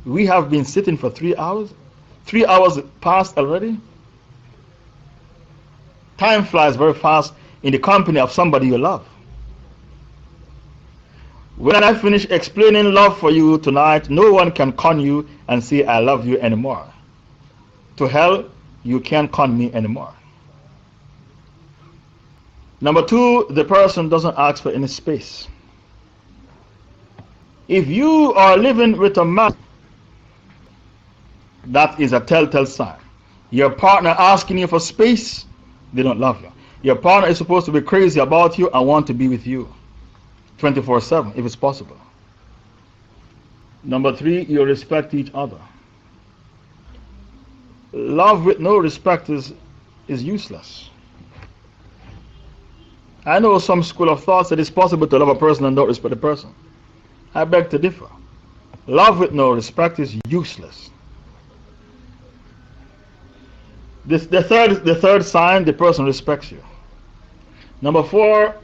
We have been sitting for three hours. Three hours passed already. Time flies very fast in the company of somebody you love. When I finish explaining love for you tonight, no one can con you and say, I love you anymore to hell, you can't con me anymore. Number two, the person doesn't ask for any space. If you are living with a man, that is a telltale sign. Your partner asking you for space, they don't love you. Your partner is supposed to be crazy about you and want to be with you 24 7 if it's possible. Number three, you respect each other love with no respect is, is useless. I know some school of thought that it's possible to love a person and not respect a person. I beg to differ. Love with no respect is useless. This, the, third, the third sign the person respects you. Number four,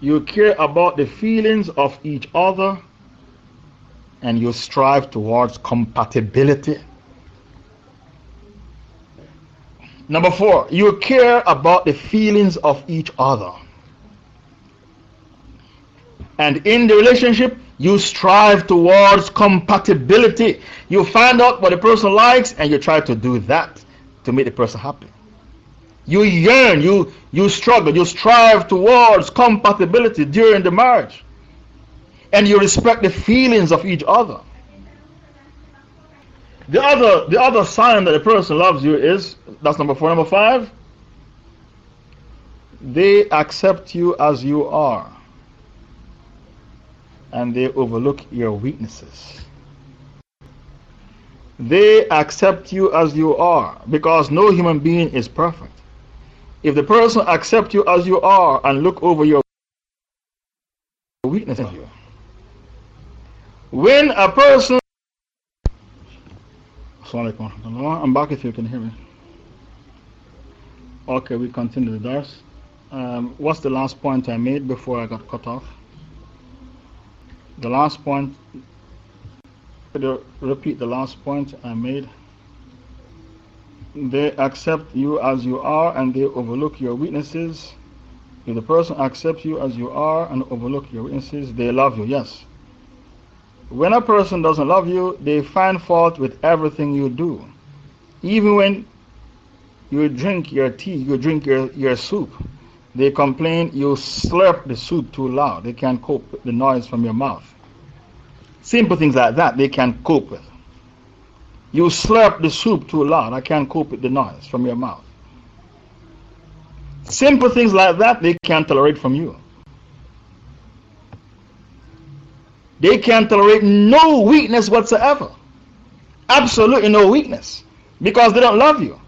you care about the feelings of each other and you strive towards compatibility Number four, you care about the feelings of each other. And in the relationship, you strive towards compatibility. You find out what the person likes and you try to do that to make the person happy. You yearn, you, you struggle, you strive towards compatibility during the marriage. And you respect the feelings of each other. The other, the other sign that a person loves you is that's number four. Number five, they accept you as you are and they overlook your weaknesses. They accept you as you are because no human being is perfect. If the person accepts you as you are and look over your weaknesses, when a person I'm back if you can hear me. Okay, we continue the dars. Um, what's the last point I made before I got cut off? The last point, repeat the last point I made. They accept you as you are and they overlook your weaknesses. If the person accepts you as you are and overlook your weaknesses, they love you, yes. When a person doesn't love you, they find fault with everything you do. Even when you drink your tea, you drink your, your soup, they complain you slurp the soup too loud. They can't cope with the noise from your mouth. Simple things like that they can't cope with. You slurp the soup too loud. I can't cope with the noise from your mouth. Simple things like that they can't tolerate from you. They can tolerate no weakness whatsoever. Absolutely no weakness. Because they don't love you.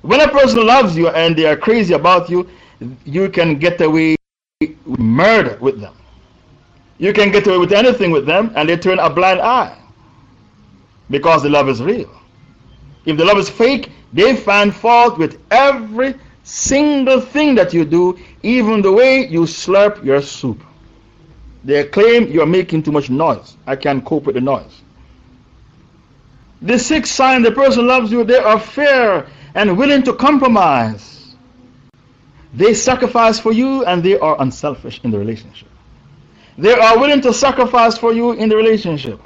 When a person loves you and they are crazy about you, you can get away with murder with them. You can get away with anything with them and they turn a blind eye. Because the love is real. If the love is fake, they find fault with every single thing that you do, even the way you slurp your soup. They claim you're making too much noise. I can't cope with the noise. The sixth sign the person loves you, they are fair and willing to compromise. They sacrifice for you and they are unselfish in the relationship. They are willing to sacrifice for you in the relationship.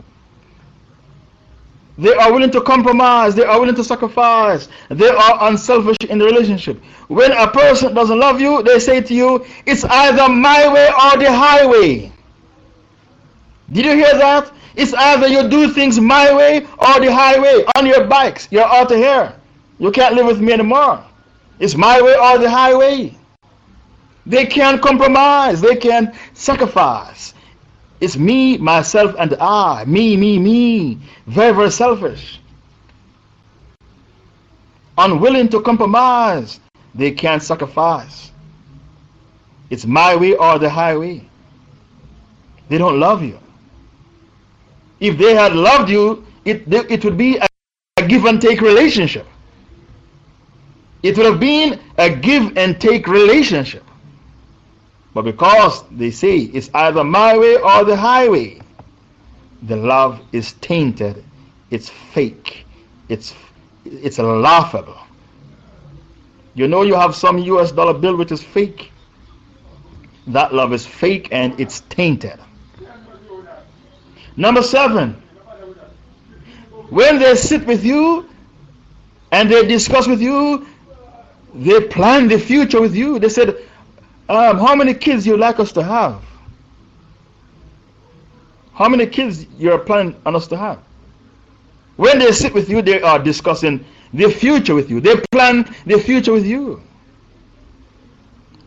They are willing to compromise. They are willing to sacrifice. They are unselfish in the relationship. When a person doesn't love you, they say to you, it's either my way or the highway. Did you hear that? It's either you do things my way or the highway on your bikes. You're out of here. You can't live with me anymore. It's my way or the highway. They can't compromise. They can't sacrifice. It's me, myself, and I. Me, me, me. Very, very selfish. Unwilling to compromise. They can't sacrifice. It's my way or the highway. They don't love you. If they had loved you, it, it would be a, a give and take relationship. It would have been a give and take relationship. But because they say it's either my way or the highway, the love is tainted, it's fake, it's, it's laughable. You know, you have some US dollar bill which is fake. That love is fake and it's tainted. Number seven, when they sit with you and they discuss with you, they plan the future with you. They said, um, How many kids you like us to have? How many kids you're planning on us to have? When they sit with you, they are discussing the future with you. They plan the future with you.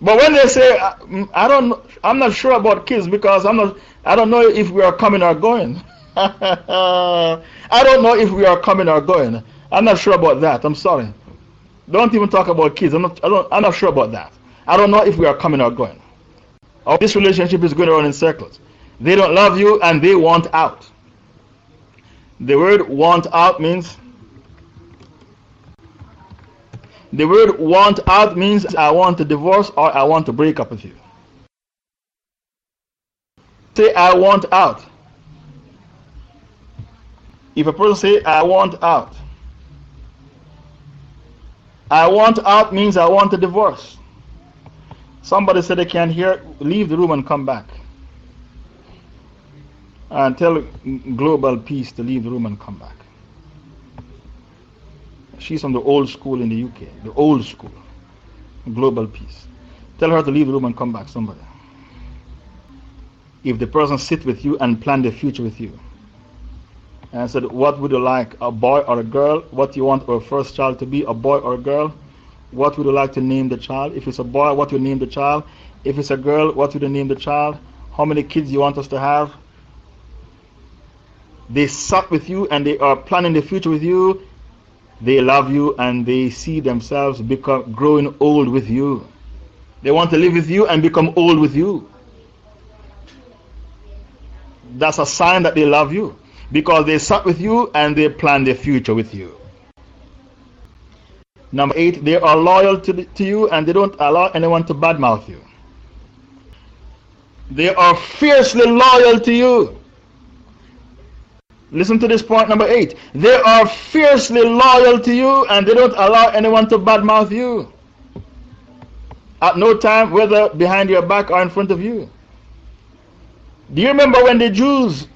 But when they say, I don't, I'm not sure about kids because I'm not, I don't know if we are coming or going. I don't know if we are coming or going. I'm not sure about that. I'm sorry. Don't even talk about kids. I'm not, I don't, I'm not sure about that. I don't know if we are coming or going. Or this relationship is going around in circles. They don't love you and they want out. The word want out means the word want out means I want to divorce or I want to break up with you. Say I want out. If a person say I want out, I want out means I want a divorce. Somebody said they can't hear, leave the room and come back. And tell Global Peace to leave the room and come back. She's from the old school in the UK, the old school. Global peace. Tell her to leave the room and come back, somebody. If the person sit with you and plan the future with you. And said, What would you like, a boy or a girl? What do you want our first child to be, a boy or a girl? What would you like to name the child? If it's a boy, what would you name the child? If it's a girl, what would you name the child? How many kids you want us to have? They sat with you and they are planning the future with you. They love you and they see themselves become growing old with you. They want to live with you and become old with you. That's a sign that they love you because they sat with you and they plan their future with you. Number eight, they are loyal to, the, to you and they don't allow anyone to badmouth you. They are fiercely loyal to you. Listen to this point number eight. They are fiercely loyal to you and they don't allow anyone to badmouth you. At no time, whether behind your back or in front of you. Do you remember when the Jews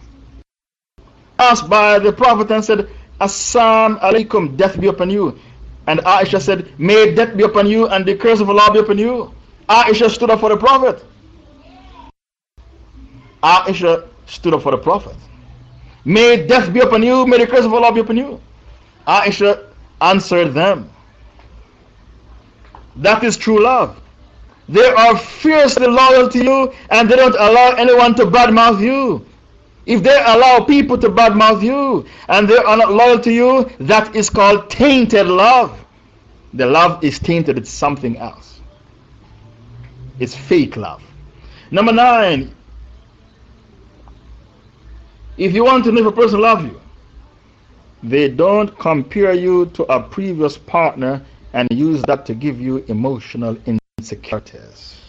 asked by the prophet and said, Assam alaikum, death be upon you? And Aisha said, May death be upon you and the curse of Allah be upon you. Aisha stood up for the prophet. Aisha stood up for the prophet. May death be upon you, may the curse of Allah be upon you. Aisha answered them. That is true love. They are fiercely loyal to you and they don't allow anyone to badmouth you. If they allow people to badmouth you and they are not loyal to you, that is called tainted love. The love is tainted, it's something else. It's fake love. Number nine, if you want to know if a person loves you, they don't compare you to a previous partner and use that to give you emotional insecurities.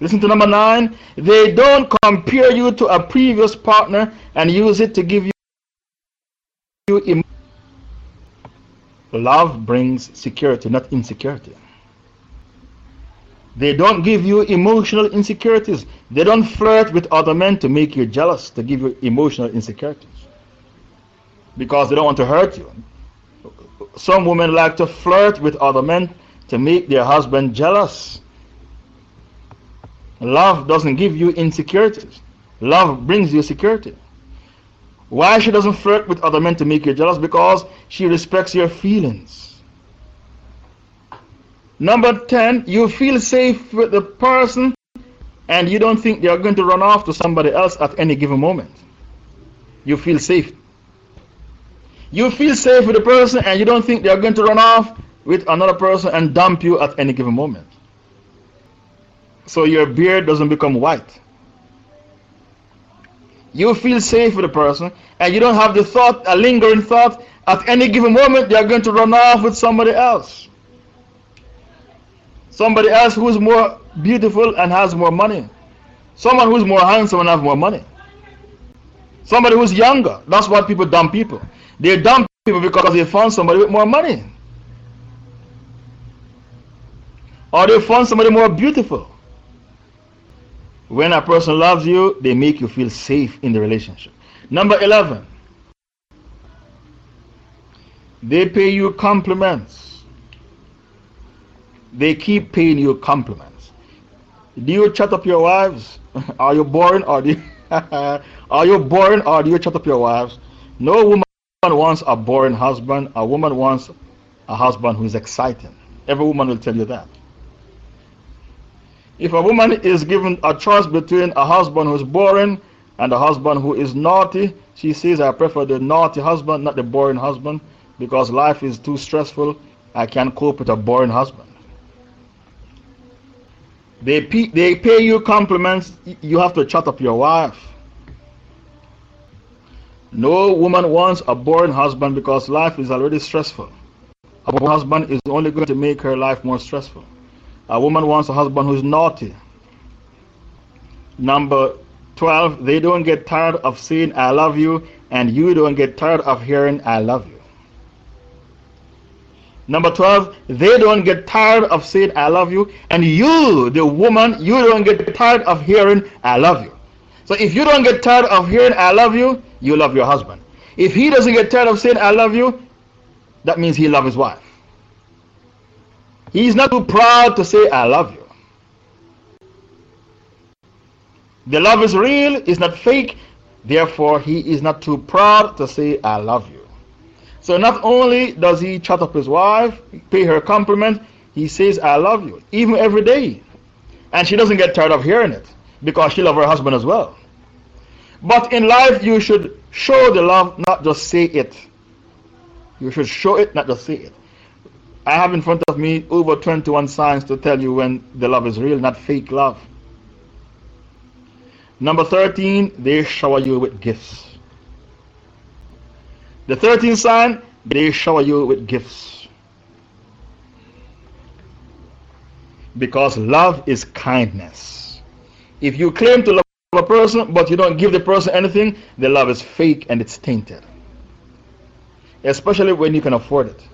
Listen to number nine. They don't compare you to a previous partner and use it to give you, Love brings security, not insecurity. They don't give you emotional insecurities. They don't flirt with other men to make you jealous, to give you emotional insecurities. Because they don't want to hurt you. Some women like to flirt with other men to make their husband jealous. Love doesn't give you insecurities. Love brings you security. Why she doesn't flirt with other men to make you jealous? Because she respects your feelings. Number 10, you feel safe with the person and you don't think they're going to run off to somebody else at any given moment. You feel safe. You feel safe with the person and you don't think they're going to run off with another person and dump you at any given moment. So your beard doesn't become white. You feel safe with the person and you don't have the thought, a lingering thought, at any given moment they're going to run off with somebody else. Somebody else who is more beautiful and has more money. Someone who's more handsome and has more money. Somebody who's younger. That's why people dump people. They dump people because they found somebody with more money. Or they found somebody more beautiful. When a person loves you, they make you feel safe in the relationship. Number 11, they pay you compliments they keep paying you compliments. Do you chat up your wives? Are you boring or do you, are you boring or do you chat up your wives? No woman wants a boring husband. A woman wants a husband who is exciting. Every woman will tell you that. If a woman is given a choice between a husband who is boring and a husband who is naughty, she says, I prefer the naughty husband, not the boring husband, because life is too stressful. I can't cope with a boring husband. They pay, they pay you compliments, you have to chat up your wife. No woman wants a boring husband because life is already stressful. A boring husband is only going to make her life more stressful. A woman wants a husband who's naughty. Number 12, they don't get tired of saying, I love you, and you don't get tired of hearing, I love you. Number 12, they don't get tired of saying, I love you. And you, the woman, you don't get tired of hearing, I love you. So if you don't get tired of hearing, I love you, you love your husband. If he doesn't get tired of saying, I love you, that means he loves his wife. He is not too proud to say, I love you. The love is real, it's not fake. Therefore, he is not too proud to say, I love you. So, not only does he chat up his wife, pay her compliment, he says, I love you, even every day. And she doesn't get tired of hearing it because she loves her husband as well. But in life, you should show the love, not just say it. You should show it, not just say it. I have in front of me over 21 signs to tell you when the love is real, not fake love. Number 13, they shower you with gifts. The 13th sign, they shower you with gifts. Because love is kindness. If you claim to love a person but you don't give the person anything, the love is fake and it's tainted. Especially when you can afford it.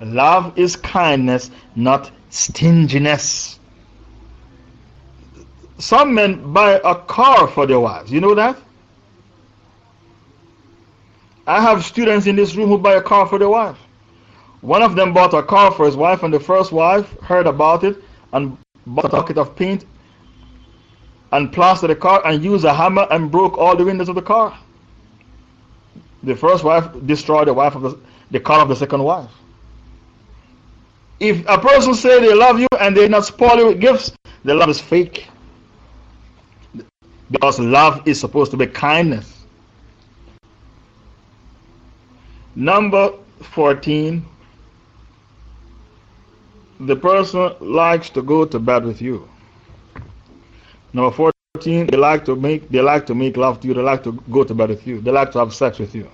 Love is kindness, not stinginess. Some men buy a car for their wives. You know that? I have students in this room who buy a car for their wife. One of them bought a car for his wife, and the first wife heard about it and bought a bucket of paint and plastered the car and used a hammer and broke all the windows of the car. The first wife destroyed the, wife of the, the car of the second wife. If a person say they love you and they not spoil you with gifts, the love is fake. Because love is supposed to be kindness. Number 14. The person likes to go to bed with you. Number 14. They like to make, they like to make love to you. They like to go to bed with you. They like to have sex with you.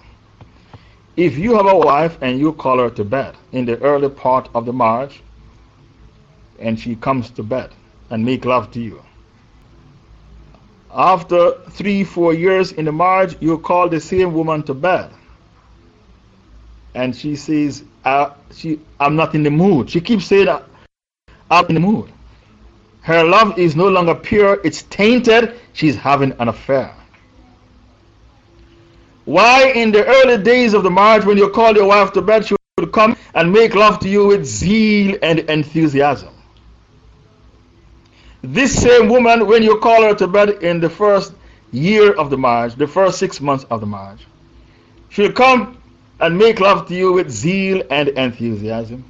If you have a wife and you call her to bed in the early part of the marriage, and she comes to bed and make love to you, after three, four years in the marriage, you call the same woman to bed. And she says, uh, she, I'm not in the mood. She keeps saying, I'm in the mood. Her love is no longer pure, it's tainted. She's having an affair. Why, in the early days of the marriage, when you call your wife to bed, she would come and make love to you with zeal and enthusiasm? This same woman, when you call her to bed in the first year of the marriage, the first six months of the marriage, she'll come and make love to you with zeal and enthusiasm.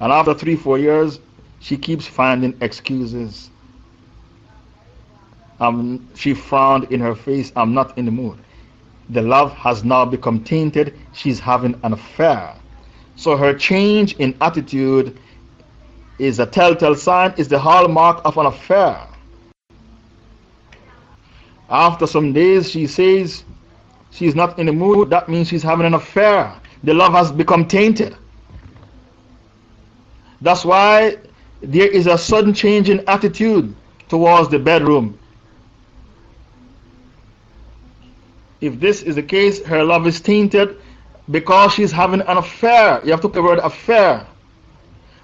And after three, four years, she keeps finding excuses. Um, she frowned in her face, I'm not in the mood. The love has now become tainted. She's having an affair. So her change in attitude is a telltale sign, is the hallmark of an affair. After some days, she says she's not in the mood. That means she's having an affair. The love has become tainted. That's why there is a sudden change in attitude towards the bedroom. If this is the case, her love is tainted because she's having an affair. You have to put the word affair.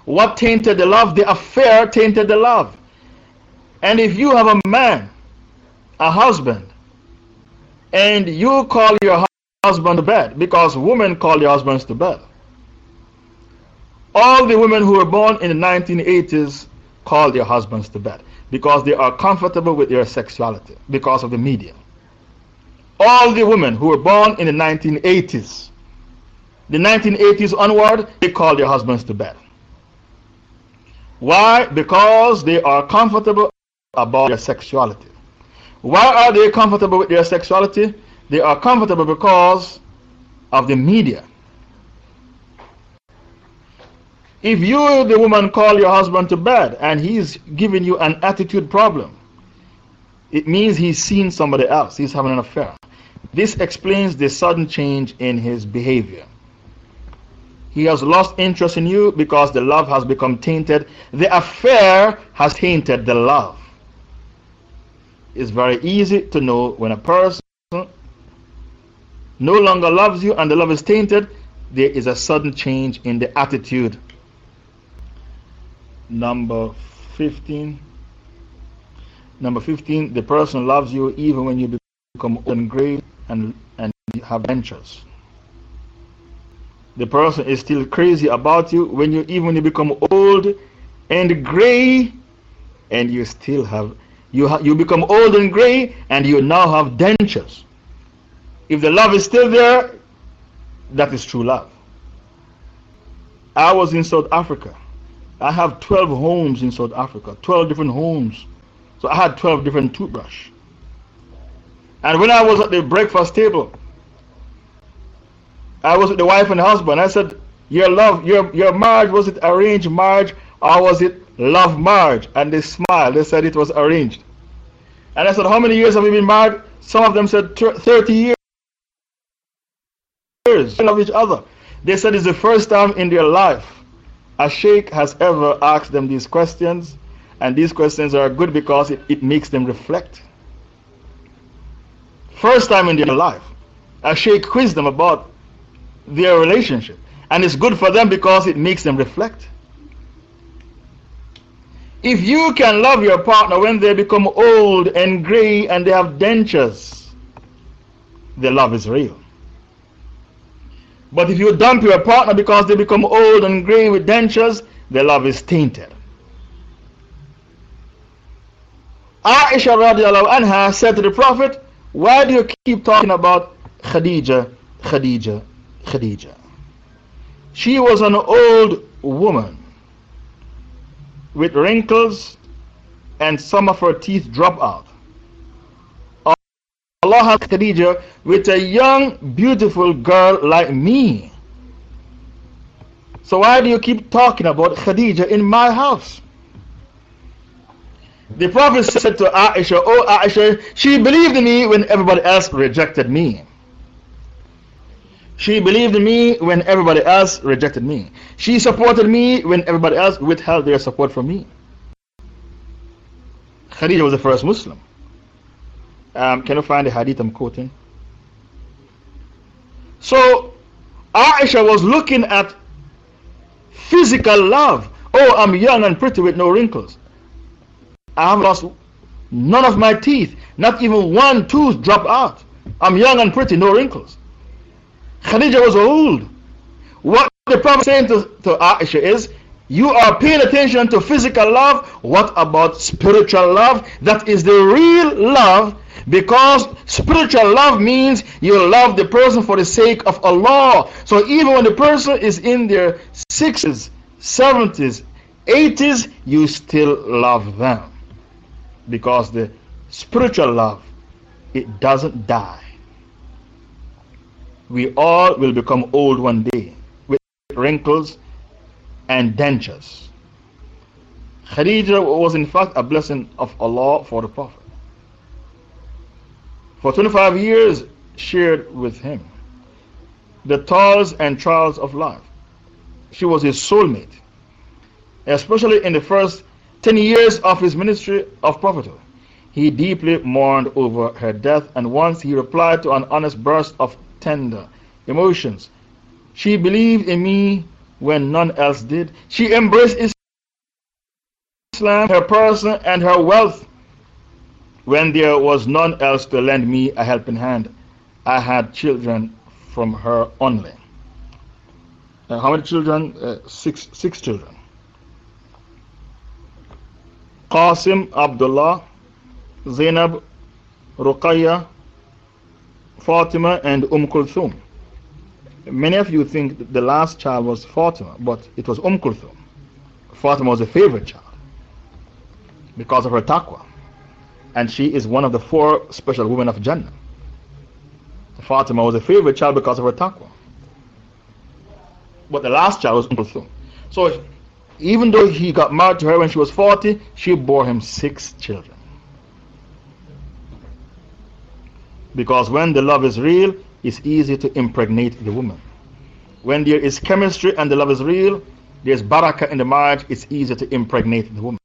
What tainted the love? The affair tainted the love. And if you have a man, a husband, and you call your husband to bed, because women call their husbands to bed. All the women who were born in the 1980s call their husbands to bed because they are comfortable with their sexuality because of the media. All the women who were born in the 1980s, the 1980s onward, they call their husbands to bed. Why? Because they are comfortable about their sexuality. Why are they comfortable with their sexuality? They are comfortable because of the media. If you, the woman, call your husband to bed and he's giving you an attitude problem, it means he's seen somebody else, he's having an affair. This explains the sudden change in his behavior. He has lost interest in you because the love has become tainted. The affair has tainted the love. It's very easy to know when a person no longer loves you and the love is tainted, there is a sudden change in the attitude. Number 15. Number 15, the person loves you even when you become ungrateful and, and have ventures. the person is still crazy about you when you even you become old and gray and you still have you, ha you become old and gray and you now have dentures. If the love is still there, that is true love. I was in South Africa. I have 12 homes in South Africa, 12 different homes. So I had 12 different toothbrush. And when I was at the breakfast table, I was with the wife and the husband. I said, Your love, your, your marriage, was it arranged marriage or was it love marriage? And they smiled. They said it was arranged. And I said, How many years have you been married? Some of them said 30 years. Of each other. They said it's the first time in their life a sheikh has ever asked them these questions. And these questions are good because it, it makes them reflect. First time in their life, a sheikh quizzed them about their relationship. And it's good for them because it makes them reflect. If you can love your partner when they become old and gray and they have dentures, the love is real. But if you dump your partner because they become old and gray with dentures, the love is tainted. Aisha radiallahu anha said to the Prophet, Why do you keep talking about Khadija, Khadija, Khadija? She was an old woman with wrinkles and some of her teeth drop out. Allah has Khadija with a young, beautiful girl like me. So why do you keep talking about Khadija in my house? The Prophet said to Aisha, Oh Aisha, she believed in me when everybody else rejected me. She believed in me when everybody else rejected me. She supported me when everybody else withheld their support from me. Khadija was the first Muslim. Um, can you find the hadith I'm quoting? So, Aisha was looking at physical love. Oh, I'm young and pretty with no wrinkles. I have lost none of my teeth. Not even one tooth dropped out. I'm young and pretty, no wrinkles. Khadija was old. What the Prophet saying to, to Aisha is, you are paying attention to physical love. What about spiritual love? That is the real love because spiritual love means you love the person for the sake of Allah. So even when the person is in their 60s, 70s, 80s, you still love them. Because the spiritual love, it doesn't die. We all will become old one day with wrinkles and dentures. Khadija was in fact a blessing of Allah for the Prophet for 25 years shared with him the toils and trials of life. She was his soulmate, especially in the first 10 years of his ministry of prophethood. He deeply mourned over her death, and once he replied to an honest burst of tender emotions. She believed in me when none else did. She embraced Islam, her person, and her wealth when there was none else to lend me a helping hand, I had children from her only. Uh, how many children? Uh, six, six children. Qasim, Abdullah, Zainab, Ruqayya, Fatima, and Umm Kulthum. Many of you think the last child was Fatima, but it was Umm Kulthum. Fatima was a favorite child because of her taqwa and she is one of the four special women of Jannah. Fatima was a favorite child because of her taqwa. But the last child was Umm Kulthum. So even though he got married to her when she was 40, she bore him six children. Because when the love is real, it's easy to impregnate the woman. When there is chemistry and the love is real, there's baraka in the marriage, it's easy to impregnate the woman.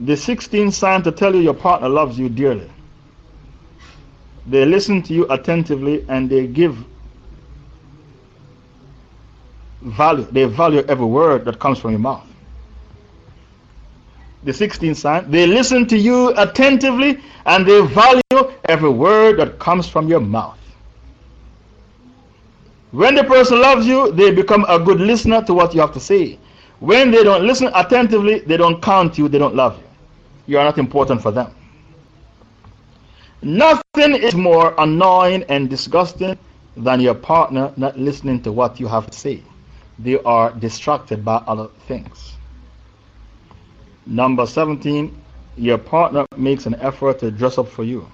The 16th sign to tell you your partner loves you dearly. They listen to you attentively and they give value. They value every word that comes from your mouth. The 16th sign, they listen to you attentively and they value every word that comes from your mouth. When the person loves you, they become a good listener to what you have to say. When they don't listen attentively, they don't count you, they don't love you. You are not important for them. Nothing is more annoying and disgusting than your partner not listening to what you have to say. They are distracted by other things. Number 17, your partner makes an effort to dress up for you.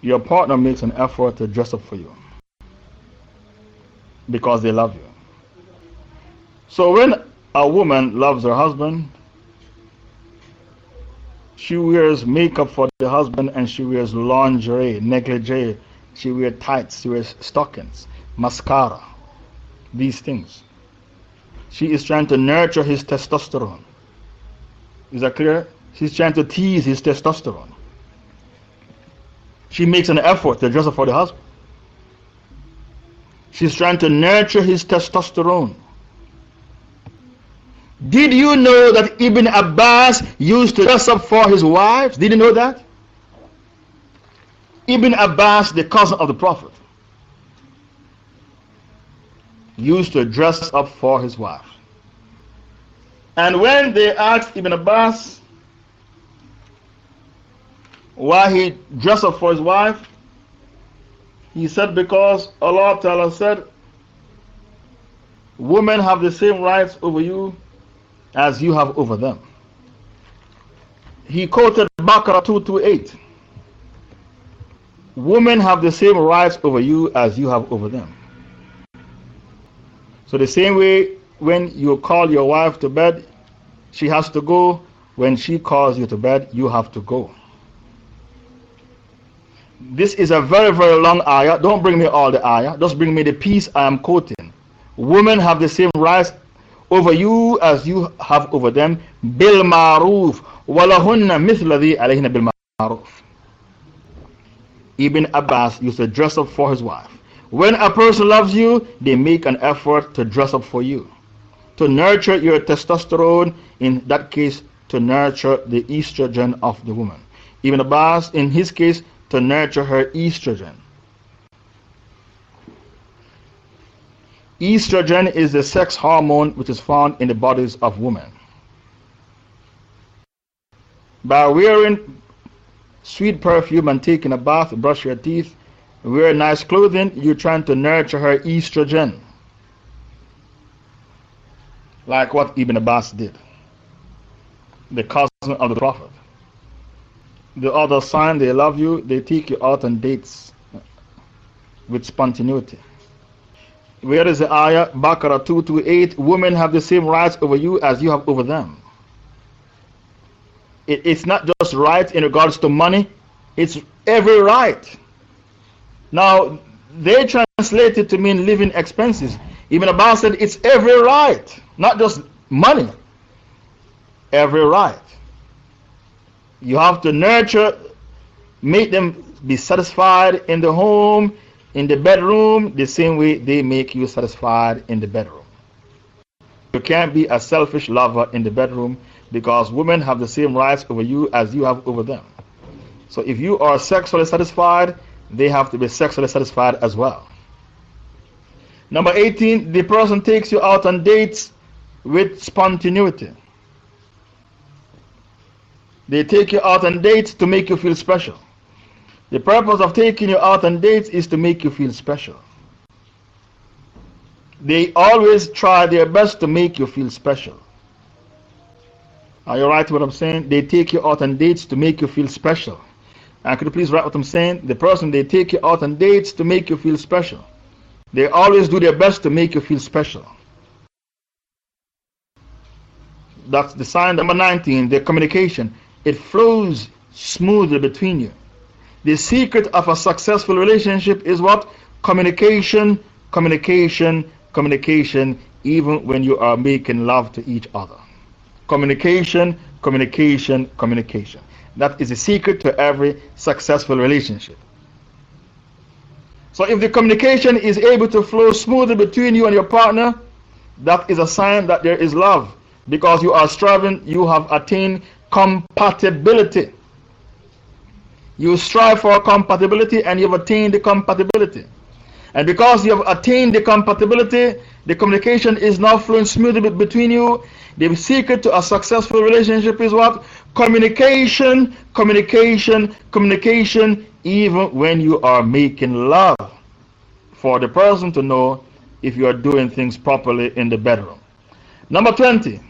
Your partner makes an effort to dress up for you because they love you. So when a woman loves her husband, she wears makeup for the husband and she wears lingerie, negligee, she wears tights, she wears stockings, mascara, these things. She is trying to nurture his testosterone. Is that clear? She's trying to tease his testosterone. She makes an effort to dress up for the husband. She's trying to nurture his testosterone. Did you know that Ibn Abbas used to dress up for his wives? Did you know that? Ibn Abbas, the cousin of the Prophet, used to dress up for his wife. And when they asked Ibn Abbas why he dressed up for his wife, he said, Because Allah Ta'ala said, Women have the same rights over you as you have over them. He quoted Baqarah 228. Women have the same rights over you as you have over them. So, the same way when you call your wife to bed, she has to go. When she calls you to bed, you have to go. This is a very, very long ayah. Don't bring me all the ayah. Just bring me the piece I am quoting. Women have the same rights over you as you have over them. Bil maruf. Walahunna mithladi alayhina bil maruf. Ibn Abbas used to dress up for his wife. When a person loves you, they make an effort to dress up for you. To nurture your testosterone, in that case, to nurture the estrogen of the woman. Ibn Abbas, in his case, to nurture her estrogen. Estrogen is the sex hormone which is found in the bodies of women. By wearing sweet perfume and taking a bath, brush your teeth, wear nice clothing, you're trying to nurture her estrogen. Like what Ibn Abbas did, the cousin of the Prophet the other sign they love you, they take you out on dates with spontaneity. Where is the ayah? Baqarah 228 Women have the same rights over you as you have over them. It, it's not just rights in regards to money, it's every right. Now, they translate it to mean living expenses. Ibn Abbas said it's every right, not just money. Every right. You have to nurture, make them be satisfied in the home, in the bedroom, the same way they make you satisfied in the bedroom. You can't be a selfish lover in the bedroom because women have the same rights over you as you have over them. So if you are sexually satisfied, they have to be sexually satisfied as well. Number 18, the person takes you out on dates with spontaneity. They take you out on dates to make you feel special. The purpose of taking you out on dates is to make you feel special. They always try their best to make you feel special. Are you right what I'm saying? They take you out on dates to make you feel special. And could you please write what I'm saying? The person they take you out on dates to make you feel special. They always do their best to make you feel special. That's the sign number 19, the communication. It flows smoothly between you. The secret of a successful relationship is what? Communication, communication, communication, even when you are making love to each other. Communication, communication, communication. That is the secret to every successful relationship. So, if the communication is able to flow smoothly between you and your partner, that is a sign that there is love. Because you are striving, you have attained compatibility. You strive for compatibility and you've attained the compatibility. And because you have attained the compatibility, the communication is now flowing smoothly between you. The secret to a successful relationship is what? Communication, communication, communication, even when you are making love. For the person to know if you are doing things properly in the bedroom. Number 20.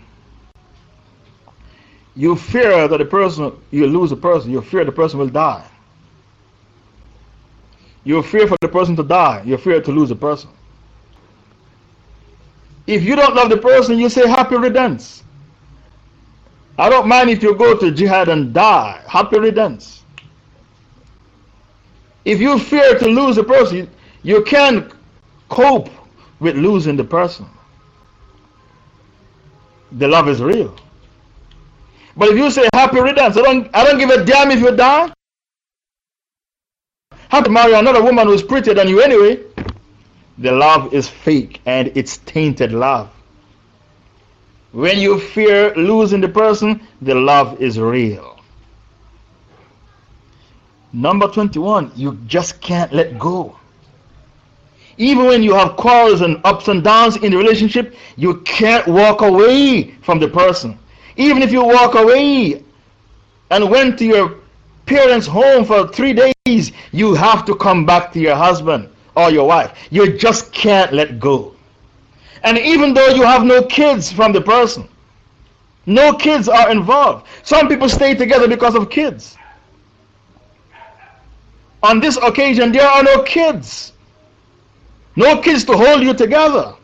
You fear that the person, you lose the person, you fear the person will die. You fear for the person to die, you fear to lose the person. If you don't love the person, you say happy riddance. I don't mind if you go to jihad and die. Happy riddance. If you fear to lose a person, you can't cope with losing the person. The love is real. But if you say happy riddance, I don't, I don't give a damn if you die. Have to marry another woman who's prettier than you anyway. The love is fake and it's tainted love. When you fear losing the person, the love is real. Number 21, you just can't let go. Even when you have quarrels and ups and downs in the relationship, you can't walk away from the person. Even if you walk away and went to your parents' home for three days, you have to come back to your husband or your wife. You just can't let go. And even though you have no kids from the person, no kids are involved. Some people stay together because of kids. On this occasion, there are no kids. No kids to hold you together.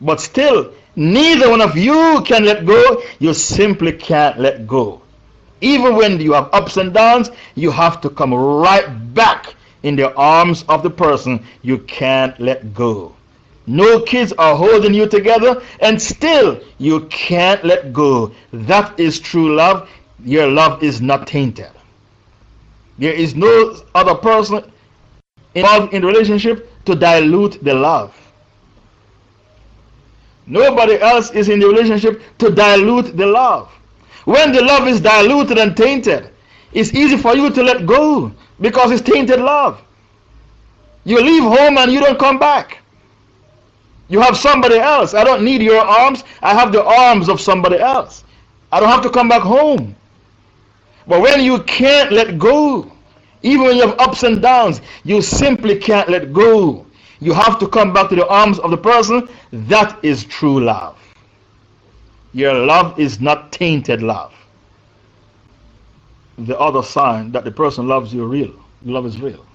But still, neither one of you can let go. You simply can't let go. Even when you have ups and downs, you have to come right back in the arms of the person you can't let go. No kids are holding you together, and still you can't let go. That is true love. Your love is not tainted. There is no other person involved in the relationship to dilute the love. Nobody else is in the relationship to dilute the love. When the love is diluted and tainted, it's easy for you to let go because it's tainted love. You leave home and you don't come back. You have somebody else. I don't need your arms. I have the arms of somebody else. I don't have to come back home. But when you can't let go, even when you have ups and downs, you simply can't let go. You have to come back to the arms of the person. That is true love. Your love is not tainted love. The other sign that the person loves you real. Love is real.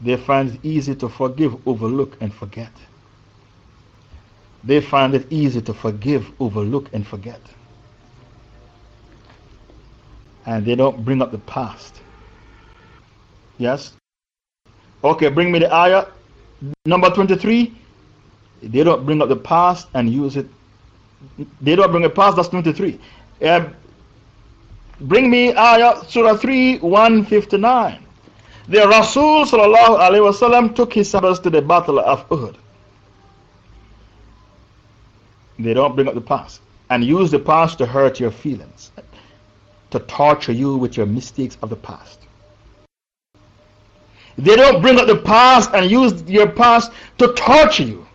They find it easy to forgive, overlook, and forget. They find it easy to forgive, overlook, and forget. And they don't bring up the past. Yes? Okay, bring me the ayah. Number 23. They don't bring up the past and use it. They don't bring it past, that's 23. Uh, bring me ayah, Surah 3, 159. The Rasul wasallam took his sahabas to the battle of Uhud. They don't bring up the past and use the past to hurt your feelings, to torture you with your mistakes of the past. They don't bring up the past and use your past to torture you,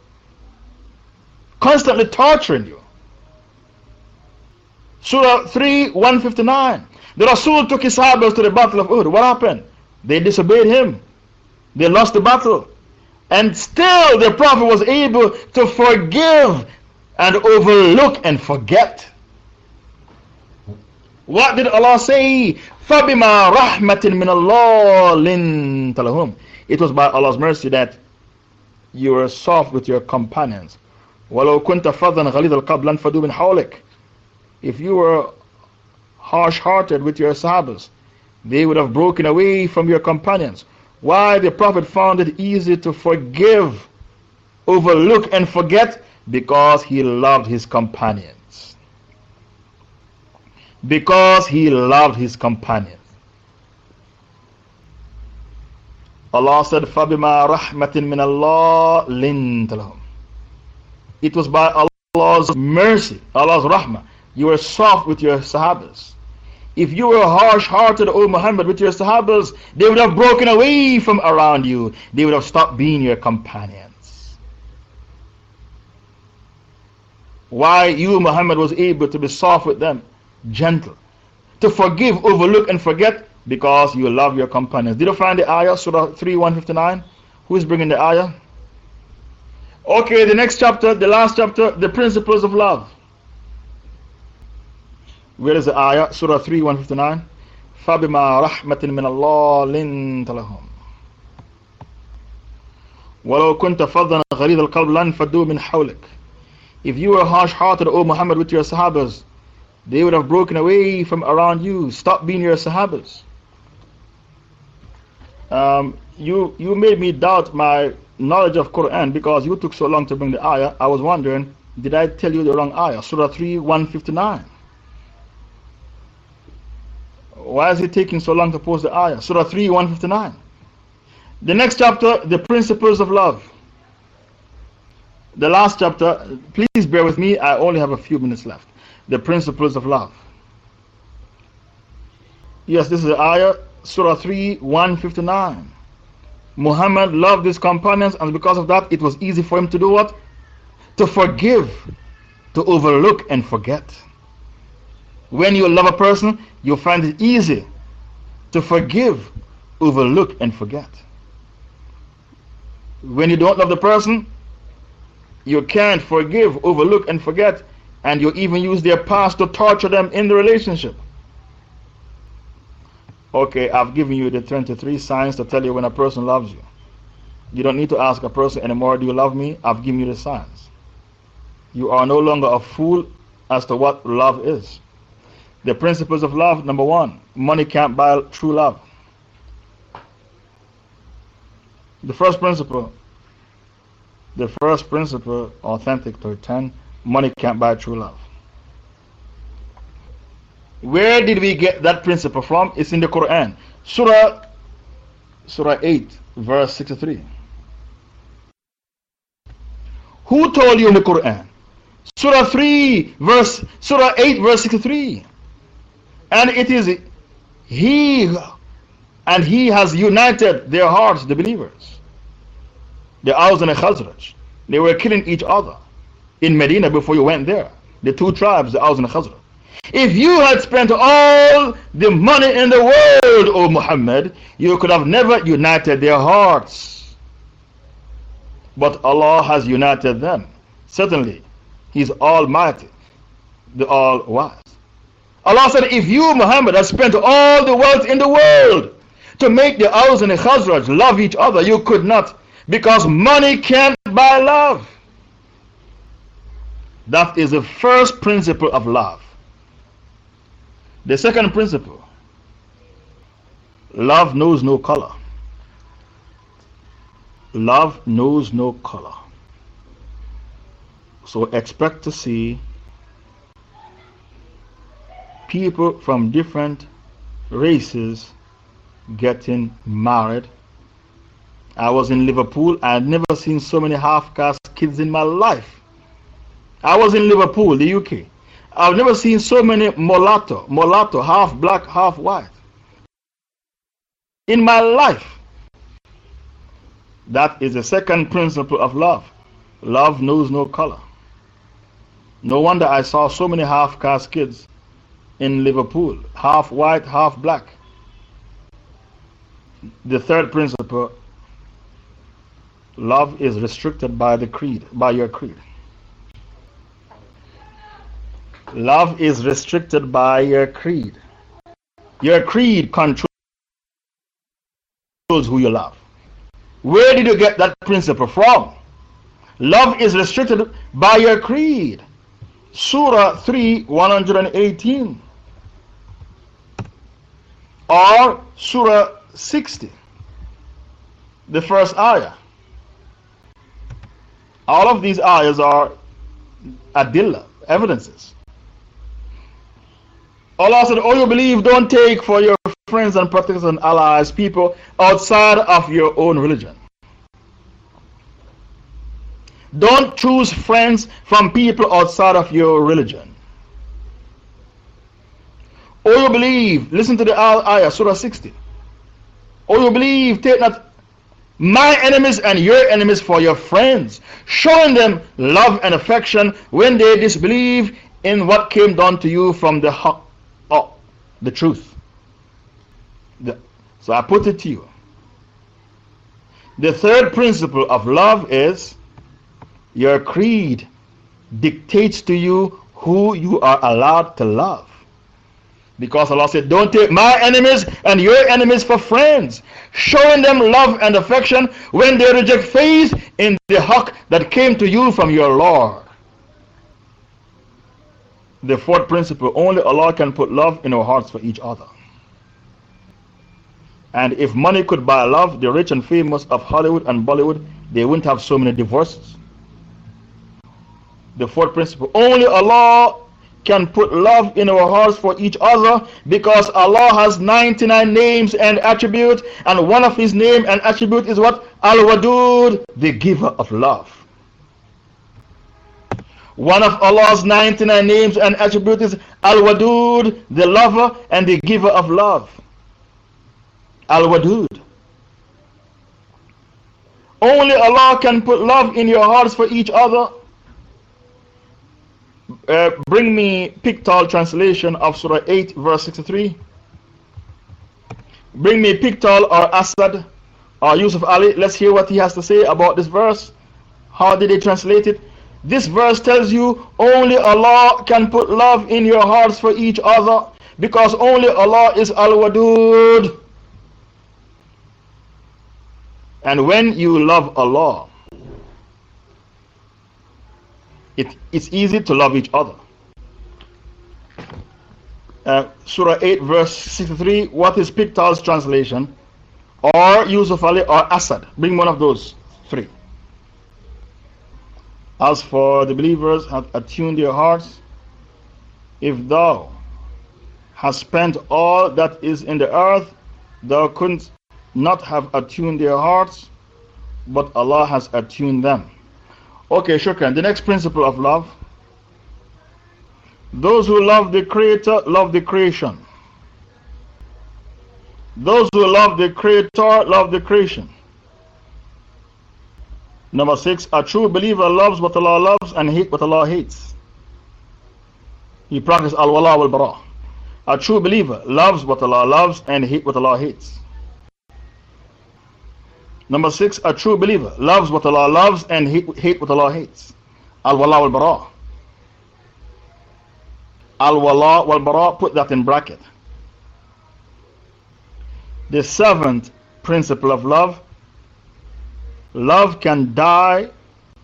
constantly torturing you. Surah 3 159. The Rasul took his sahabas to the battle of Uhud. What happened? They disobeyed him. They lost the battle. And still the Prophet was able to forgive and overlook and forget. What did Allah say? فَبِمَا رَحْمَةٍ مِّنَ اللَّهِ لِنْتَ It was by Allah's mercy that you were soft with your companions. وَلَوْ كُنْتَ فَضًّا غَلِيظَ الْقَبْلَ فَدُوا مِنْ حَوْلِكَ If you were harsh-hearted with your sahabas, they would have broken away from your companions. Why the Prophet found it easy to forgive, overlook, and forget? Because he loved his companions. Because he loved his companions. Allah said, فَبِمَا رَحْمَةٍ مِّنَ اللَّهِ لِنْتَ لَهُمْ It was by Allah's mercy, Allah's rahmah. You were soft with your sahabas. If you were harsh hearted, O Muhammad, with your Sahabas, they would have broken away from around you. They would have stopped being your companions. Why you, Muhammad, was able to be soft with them, gentle, to forgive, overlook, and forget because you love your companions. Did you find the ayah, Surah 3 159? Who is bringing the ayah? Okay, the next chapter, the last chapter, the principles of love. Where is the ayah? Surah 3 159. فَبِمَا رَحْمَةٍ مِّنَ اللَّهِ لِنْتَ لَهُمْ وَلَوْ كُنْتَ فَضًّا غَلِيظَ الْقَلْبِ لَنْ فَضُّوا مِنْ حَوْلِكَ If you were harsh-hearted, O Muhammad, with your sahabas, they would have broken away from around you. Stop being your sahabas. Um, you, you made me doubt my knowledge of Quran because you took so long to bring the ayah. I was wondering, did I tell you the wrong ayah? Surah 3 159. Why is it taking so long to post the ayah? Surah 3 159. The next chapter, the principles of love. The last chapter, please bear with me, I only have a few minutes left. The principles of love. Yes, this is the ayah, Surah 3 159. Muhammad loved his companions, and because of that, it was easy for him to do what? To forgive, to overlook, and forget. When you love a person, you find it easy to forgive, overlook, and forget. When you don't love the person, you can't forgive, overlook, and forget, and you even use their past to torture them in the relationship. Okay, I've given you the 23 signs to tell you when a person loves you. You don't need to ask a person anymore, Do you love me? I've given you the signs. You are no longer a fool as to what love is. The principles of love number one, money can't buy true love. The first principle, the first principle, authentic to 10, money can't buy true love. Where did we get that principle from? It's in the Quran. Surah, Surah 8, verse 63. Who told you in the Quran? Surah 3, verse, Surah 8, verse 63. And it is He, and He has united their hearts, the believers. The Aus and the Khazraj. They were killing each other in Medina before you went there. The two tribes, the Aus and the Khazraj. If you had spent all the money in the world, O Muhammad, you could have never united their hearts. But Allah has united them. Certainly, He is Almighty, the All Wise. Allah said, If you, Muhammad, had spent all the wealth in the world to make the Aus and the Khazraj love each other, you could not. Because money can't buy love. That is the first principle of love. The second principle love knows no color. Love knows no color. So expect to see people from different races getting married. I was in Liverpool. I had never seen so many half caste kids in my life. I was in Liverpool, the UK. I've never seen so many mulatto, mulatto, half black, half white. In my life. That is the second principle of love. Love knows no color. No wonder I saw so many half caste kids in Liverpool, half white, half black. The third principle love is restricted by the creed, by your creed. Love is restricted by your creed. Your creed controls who you love. Where did you get that principle from? Love is restricted by your creed. Surah 3 118 or Surah 60, the first ayah. All of these ayahs are adilla, evidences. Allah said, Oh, you believe, don't take for your friends and protectors and allies people outside of your own religion. Don't choose friends from people outside of your religion. Oh, you believe, listen to the ayah, Surah 60. Oh, you believe, take not my enemies and your enemies for your friends, showing them love and affection when they disbelieve in what came down to you from the, oh, the truth. The, so I put it to you. The third principle of love is your creed dictates to you who you are allowed to love. Because Allah said, Don't take my enemies and your enemies for friends, showing them love and affection when they reject faith in the haqq that came to you from your Lord. The fourth principle only Allah can put love in our hearts for each other. And if money could buy love, the rich and famous of Hollywood and Bollywood, they wouldn't have so many divorces. The fourth principle only Allah can put love in our hearts for each other because Allah has 99 names and attributes, and one of His name and attribute is what? Al Wadud, the giver of love. One of Allah's 99 names and attributes is Al Wadud, the lover and the giver of love. Al Wadud. Only Allah can put love in your hearts for each other uh, bring me Pickthall translation of Surah 8, verse 63. Bring me Pickthall or Asad or Yusuf Ali. Let's hear what he has to say about this verse. How did he translate it? This verse tells you only Allah can put love in your hearts for each other because only Allah is Al Wadud. And when you love Allah, it, it's easy to love each other. Uh, Surah 8, verse 63. What is Pickthall's translation? Or Yusuf Ali or Asad. Bring one of those three. As for the believers, have attuned their hearts. If thou hast spent all that is in the earth, thou couldst not have attuned their hearts, but Allah has attuned them. Okay, shukran. The next principle of love. Those who love the Creator love the creation. Those who love the Creator love the creation. Number six, a true believer loves what Allah loves and hates what Allah hates. He practices al wala wal. A true believer loves what Allah loves and hates what Allah hates. Number six, a true believer loves what Allah loves and hate, what Allah hates. Al wala wal bara. Al wala wal bara, put that in bracket. The seventh principle of love love can die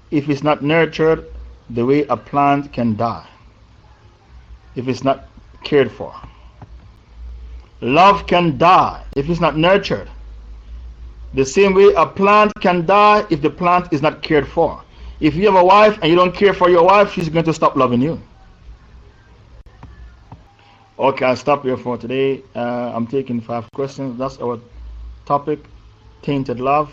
if it's not nurtured the way a plant can die, if it's not cared for. Love can die if it's not nurtured the same way a plant can die if the plant is not cared for. If you have a wife and you don't care for your wife, she's going to stop loving you. Okay, I'll stop here for today. Uh, I'm taking five questions. That's our topic tainted love.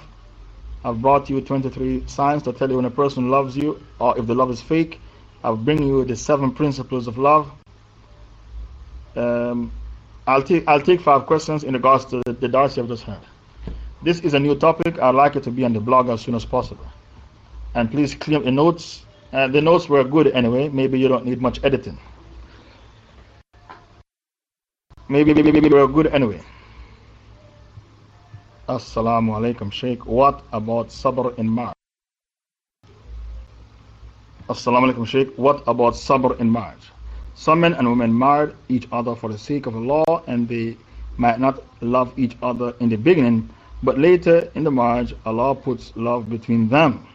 I've brought you 23 signs to tell you when a person loves you or if the love is fake. I'll bring you the seven principles of love. Um, I'll, take, I'll take five questions in regards to the, the Darcy I've just heard. This is a new topic. I'd like it to be on the blog as soon as possible. And please clear the notes. The notes were good anyway. Maybe you don't need much editing. Maybe, maybe, maybe they were good anyway. Assalamu alaikum, Sheikh. What about sabr in marriage? Assalamu alaikum, Sheikh. What about sabr in marriage? Some men and women married each other for the sake of Allah and they might not love each other in the beginning, but later in the marriage, Allah puts love between them.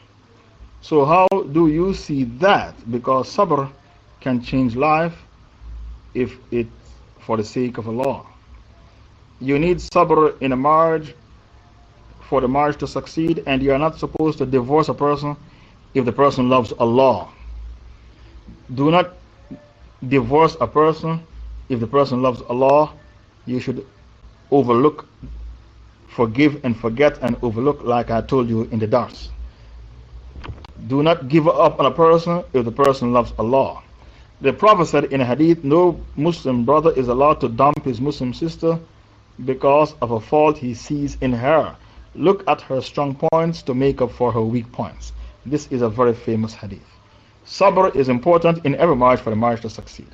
So, how do you see that? Because sabr can change life if it's for the sake of Allah. You need sabr in a marriage for the marriage to succeed, and you are not supposed to divorce a person if the person loves Allah. Do not divorce a person if the person loves Allah. You should overlook forgive and forget and overlook, like I told you in the dars. Do not give up on a person if the person loves Allah. The Prophet said in a hadith, no Muslim brother is allowed to dump his Muslim sister because of a fault he sees in her. Look at her strong points to make up for her weak points. This is a very famous hadith. Sabr is important in every marriage for the marriage to succeed.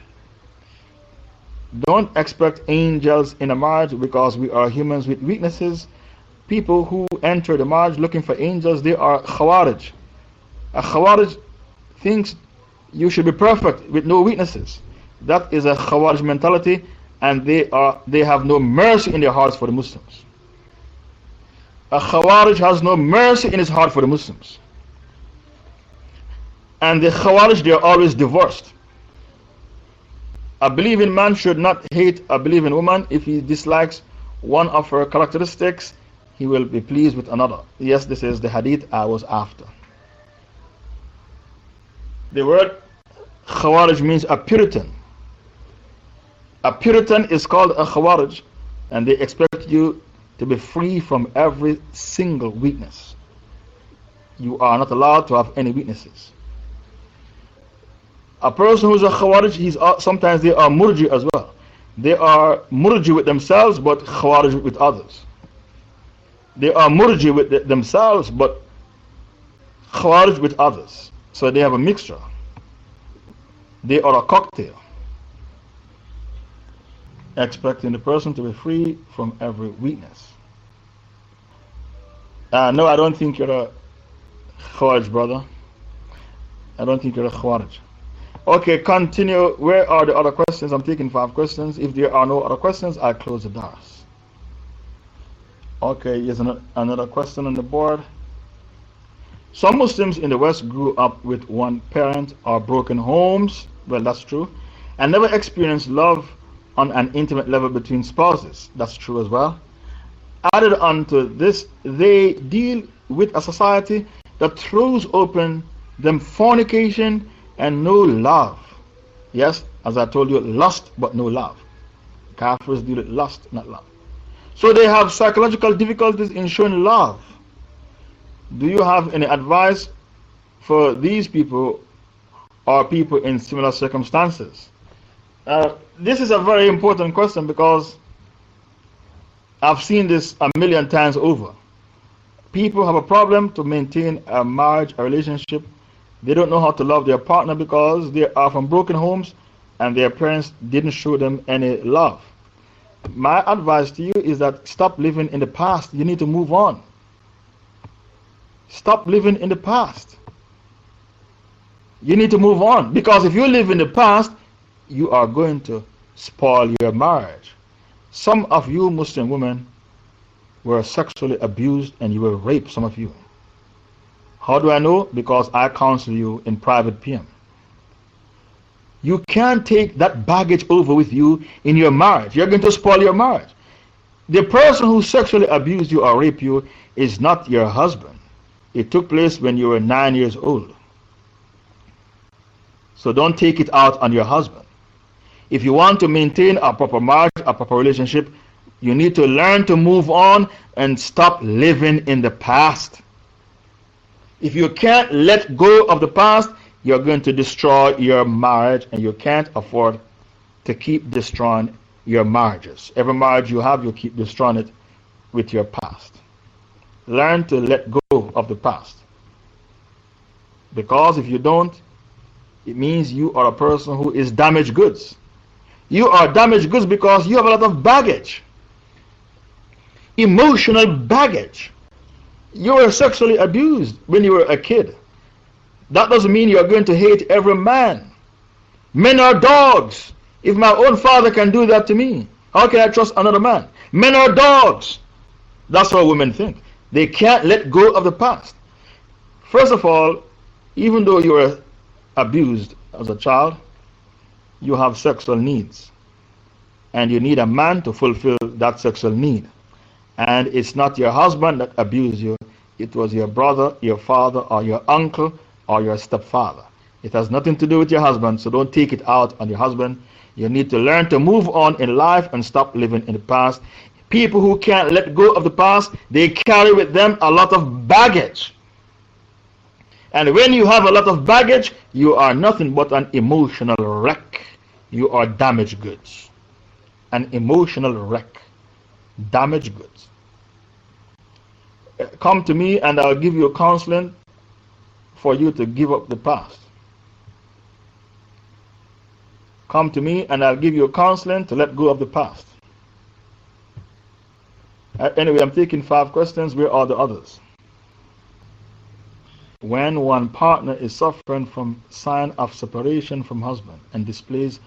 Don't expect angels in a marriage because we are humans with weaknesses. People who enter the marriage looking for angels, they are khawarij. A khawarij thinks you should be perfect with no weaknesses. That is a khawarij mentality and they, are, they have no mercy in their hearts for the Muslims. A khawarij has no mercy in his heart for the Muslims. And the khawarij, they are always divorced. A believing man should not hate a believing woman if he dislikes one of her characteristics, he will be pleased with another. Yes, this is the hadith I was after. The word Khawarij means a Puritan. A Puritan is called a Khawarij, and they expect you to be free from every single weakness. You are not allowed to have any weaknesses. A person who's a Khawarij, he's, uh, sometimes they are Murji as well. They are Murji with themselves, but Khawarij with others. They are Murji with themselves, but Khawarij with others. So they have a mixture. They are a cocktail. Expecting the person to be free from every weakness. Uh, no, I don't think you're a Khawarij, brother. I don't think you're a Khawarij. Okay, continue. Where are the other questions? I'm taking five questions. If there are no other questions, I close the doors. Okay, here's another question on the board. Some Muslims in the West grew up with one parent or broken homes. Well, that's true. And never experienced love on an intimate level between spouses. That's true as well. Added on to this, they deal with a society that throws open them fornication and no love. Yes, as I told you, lust but no love. Kafirs deal with lust, not love. So they have psychological difficulties in showing love. Do you have any advice for these people or people in similar circumstances? Uh, this is a very important question because I've seen this a million times over. People have a problem to maintain a marriage, a relationship they don't know how to love their partner because they are from broken homes and their parents didn't show them any love. My advice to you is that stop living in the past. You need to move on. Stop living in the past. You need to move on because if you live in the past, you are going to spoil your marriage. Some of you Muslim women were sexually abused and you were raped, some of you. How do I know? Because I counsel you in private PM. You can't take that baggage over with you in your marriage. You're going to spoil your marriage. The person who sexually abused you or raped you is not your husband. It took place when you were nine years old. So don't take it out on your husband. If you want to maintain a proper marriage, a proper relationship, you need to learn to move on and stop living in the past. If you can't let go of the past, you're going to destroy your marriage and you can't afford to keep destroying your marriages. Every marriage you have, you keep destroying it with your past. Learn to let go of the past. Because if you don't, it means you are a person who is damaged goods. You are damaged goods because you have a lot of baggage, emotional baggage. You were sexually abused when you were a kid. That doesn't mean you are going to hate every man. Men are dogs. If my own father can do that to me, how can I trust another man? Men are dogs. That's how women think. They can't let go of the past. First of all, even though you were abused as a child, you have sexual needs. And you need a man to fulfill that sexual need. And it's not your husband that abused you, it was your brother, your father, or your uncle, or your stepfather. It has nothing to do with your husband, so don't take it out on your husband. You need to learn to move on in life and stop living in the past. People who can't let go of the past, they carry with them a lot of baggage. And when you have a lot of baggage, you are nothing but an emotional wreck. You are damaged goods. An emotional wreck. Damaged goods. Come to me and I'll give you counseling for you to give up the past. Come to me and I'll give you counseling to let go of the past. Anyway, I'm taking five questions. Where are the others? When one partner is suffering from sign of separation from husband and displays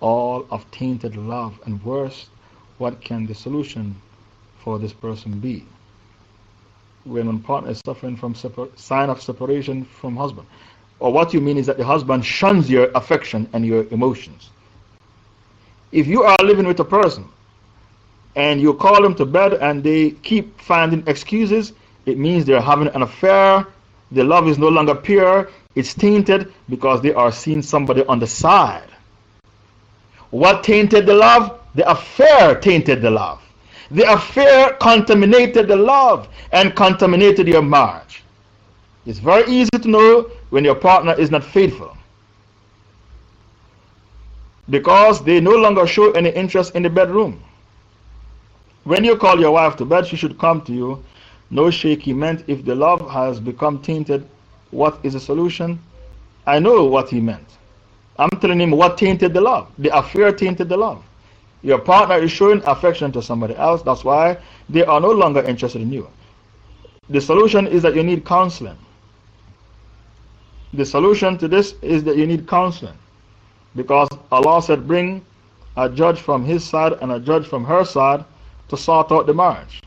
all of tainted love and worse, what can the solution for this person be? When one partner is suffering from sign of separation from husband. Or what you mean is that the husband shuns your affection and your emotions. If you are living with a person and you call them to bed and they keep finding excuses, it means they're having an affair. The love is no longer pure, it's tainted because they are seeing somebody on the side. What tainted the love? The affair tainted the love. The affair contaminated the love and contaminated your marriage. It's very easy to know when your partner is not faithful because they no longer show any interest in the bedroom. When you call your wife to bed, she should come to you. No shaky meant if the love has become tainted, what is the solution? I know what he meant. I'm telling him what tainted the love. The affair tainted the love. Your partner is showing affection to somebody else. That's why they are no longer interested in you. The solution is that you need counseling. The solution to this is that you need counseling. Because Allah said, bring a judge from his side and a judge from her side to sort out the marriage.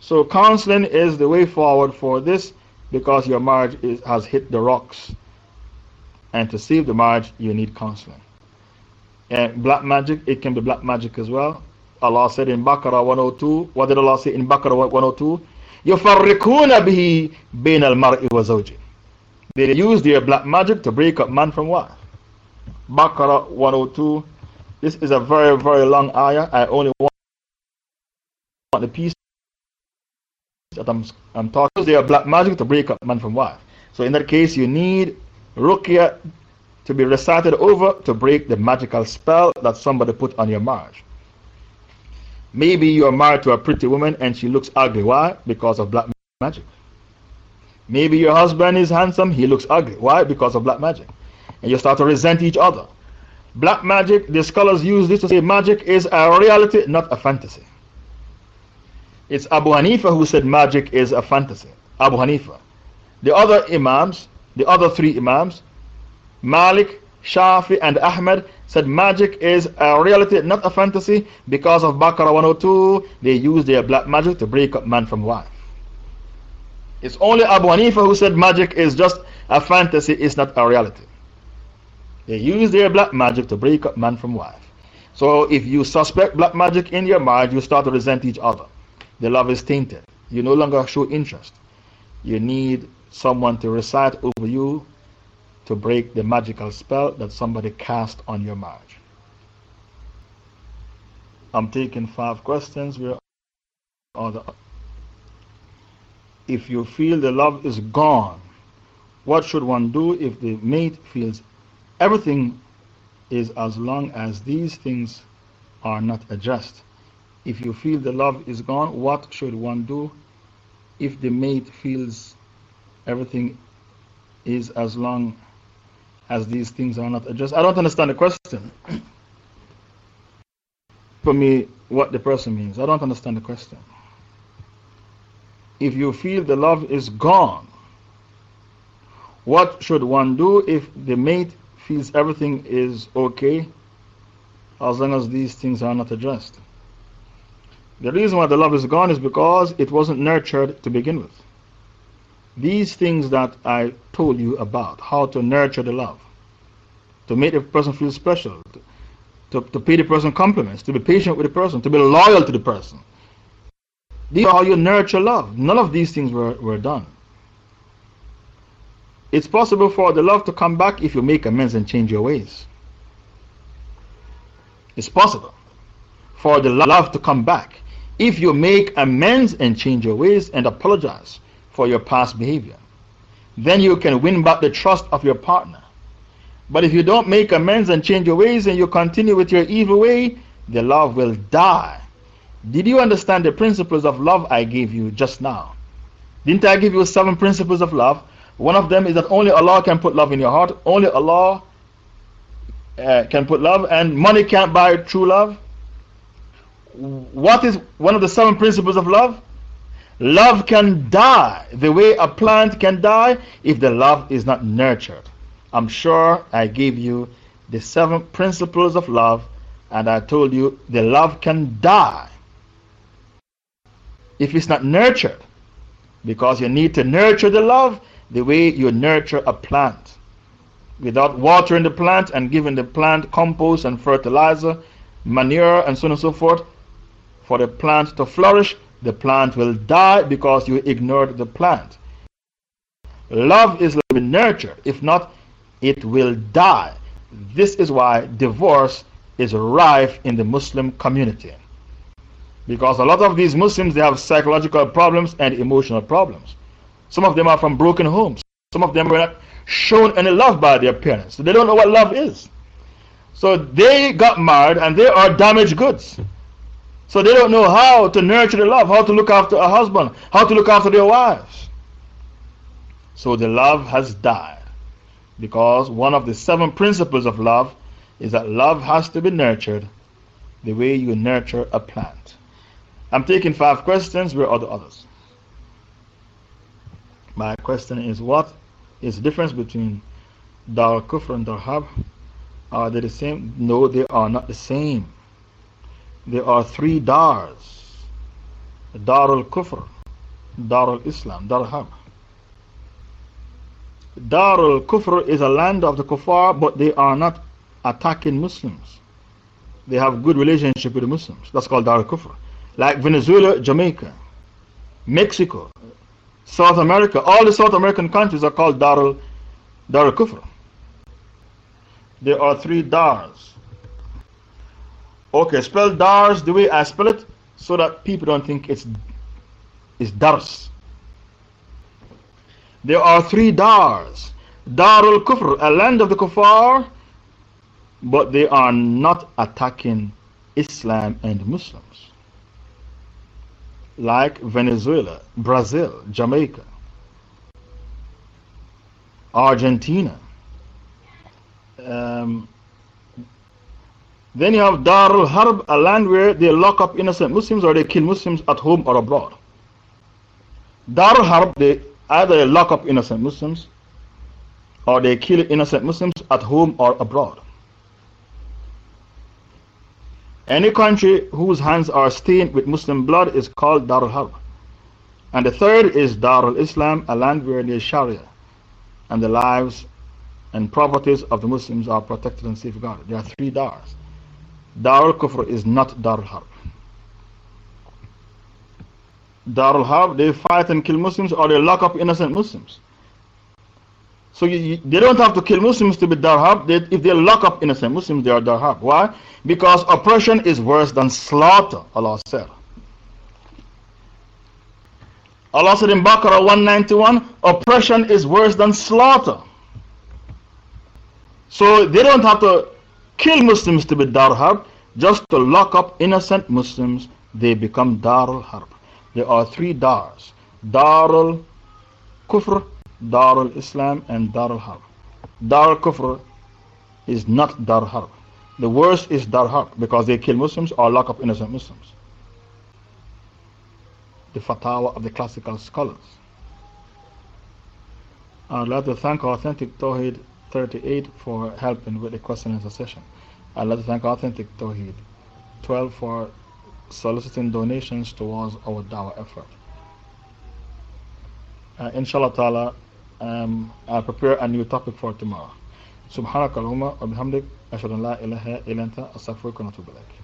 So, counseling is the way forward for this because your marriage is, has hit the rocks. And to save the marriage, you need counseling. And black magic, it can be black magic as well. Allah said in Baqarah 102, what did Allah say in Baqarah 102? يَفَرِّقُونَ بِهِ بَيْنَ الْمَرْءِ وَزَوْجِهِ They use their black magic to break up man from wife. Baqarah 102. This is a very, very long ayah. I only want the piece that I'm, I'm talking. They are black magic to break up man from wife. So, in that case, you need Ruqya to be recited over to break the magical spell that somebody put on your marriage. Maybe you are married to a pretty woman and she looks ugly. Why? Because of black magic. Maybe your husband is handsome, he looks ugly. Why? Because of black magic. And you start to resent each other. Black magic, the scholars use this to say magic is a reality, not a fantasy. It's Abu Hanifa who said magic is a fantasy. Abu Hanifa. The other Imams, the other three Imams, Malik, Shafi, and Ahmed said magic is a reality, not a fantasy, because of Baqarah 102. They use their black magic to break up man from wife. It's only Abu Hanifa who said magic is just a fantasy, it's not a reality. They use their black magic to break up man from wife. So if you suspect black magic in your marriage, you start to resent each other. The love is tainted. You no longer show interest. You need someone to recite over you to break the magical spell that somebody cast on your marriage. I'm taking five questions. Where are the if you feel the love is gone, what should one do if the mate feels Everything is as long as these things are not addressed. If you feel the love is gone, what should one do if the mate feels everything is as long as these things are not addressed? I don't understand the question. For me, what the person means. I don't understand the question. If you feel the love is gone, what should one do if the mate feels everything is okay as long as these things are not addressed. The reason why the love is gone is because it wasn't nurtured to begin with. These things that I told you about, how to nurture the love, to make the person feel special, to, to, pay the person compliments, to be patient with the person, to be loyal to the person. These are how you nurture love. None of these things were, were done. It's possible for the love to come back if you make amends and change your ways. It's possible for the love to come back if you make amends and change your ways and apologize for your past behavior. then you can win back the trust of your partner. But if you don't make amends and change your ways and you continue with your evil way, the love will die. Did you understand the principles of love I gave you just now? Didn't I give you seven principles of love? One of them is that only Allah can put love in your heart, only Allah uh, can put love, and money can't buy true love. What is one of the seven principles of love? Love can die the way a plant can die if the love is not nurtured. I'm sure I gave you the seven principles of love, and I told you the love can die if it's not nurtured. Because you need to nurture the love the way you nurture a plant. Without watering the plant and giving the plant compost and fertilizer, manure, and so on and so forth, for the plant to flourish, the plant will die because you ignored the plant. Love is to be nurtured. If not, it will die. This is why divorce is rife in the Muslim community. Because a lot of these Muslims, they have psychological problems and emotional problems. Some of them are from broken homes. Some of them were not shown any love by their parents. So they don't know what love is. So they got married and they are damaged goods. So they don't know how to nurture the love, how to look after a husband, how to look after their wives. So the love has died. Because one of the seven principles of love is that love has to be nurtured the way you nurture a plant. I'm taking five questions. Where are the others? My question is what is the difference between Dar Kufr and Dar Harb? Are they the same? No, they are not the same. There are three Dars Dar al Kufr, Dar al Islam, Dar Harb. Dar al Kufr is a land of the Kuffar, but they are not attacking Muslims. They have good relationship with the Muslims. That's called Dar al Kufr. Like Venezuela, Jamaica, Mexico, South America, all the South American countries are called Dar al, Dar al Kufr. There are three Dars. Okay, spell Dars the way I spell it so that people don't think it's, it's Dars. There are three Dars. Darul Kufr, a land of the Kuffar, but they are not attacking Islam and Muslims. Like Venezuela, Brazil, Jamaica, Argentina. Um, then you have Darul Harb, a land where they lock up innocent Muslims or they kill Muslims at home or abroad. Darul Harb, they Either lock up innocent Muslims or they kill innocent Muslims at home or abroad. Any country whose hands are stained with Muslim blood is called Darul Harb. And the third is Darul Islam, a land where there is Sharia, and the lives and properties of the Muslims are protected and safeguarded. There are three Dars. Darul Kufr is not Darul Harb. Darul Harb, they fight and kill Muslims or they lock up innocent Muslims. So you, you, they don't have to kill Muslims to be Darul Harb. They, if they lock up innocent Muslims, they are Darul Harb. Why? Because oppression is worse than slaughter, Allah said. Allah said in Baqarah 191, oppression is worse than slaughter. So they don't have to kill Muslims to be Darul Harb. Just to lock up innocent Muslims, they become Dar al Harb there are three Dars Darul Kufr, Darul Islam, and Dar al Harb. Darul Kufr is not Dar Harb. The worst is Dar Harb because they kill Muslims or lock up innocent Muslims. The fatwa of the classical scholars. I'd like to thank Authentic Tawheed 38 for helping with the question and answer session. I'd like to thank Authentic Tawheed 12 for soliciting donations towards our dawah effort. Uh, inshallah ta'ala, um, I'll prepare a new topic for tomorrow. سبحانك اللهم وبحمدك أشهد أن لا إله إلا أنت أستغفرك ونتوب إليك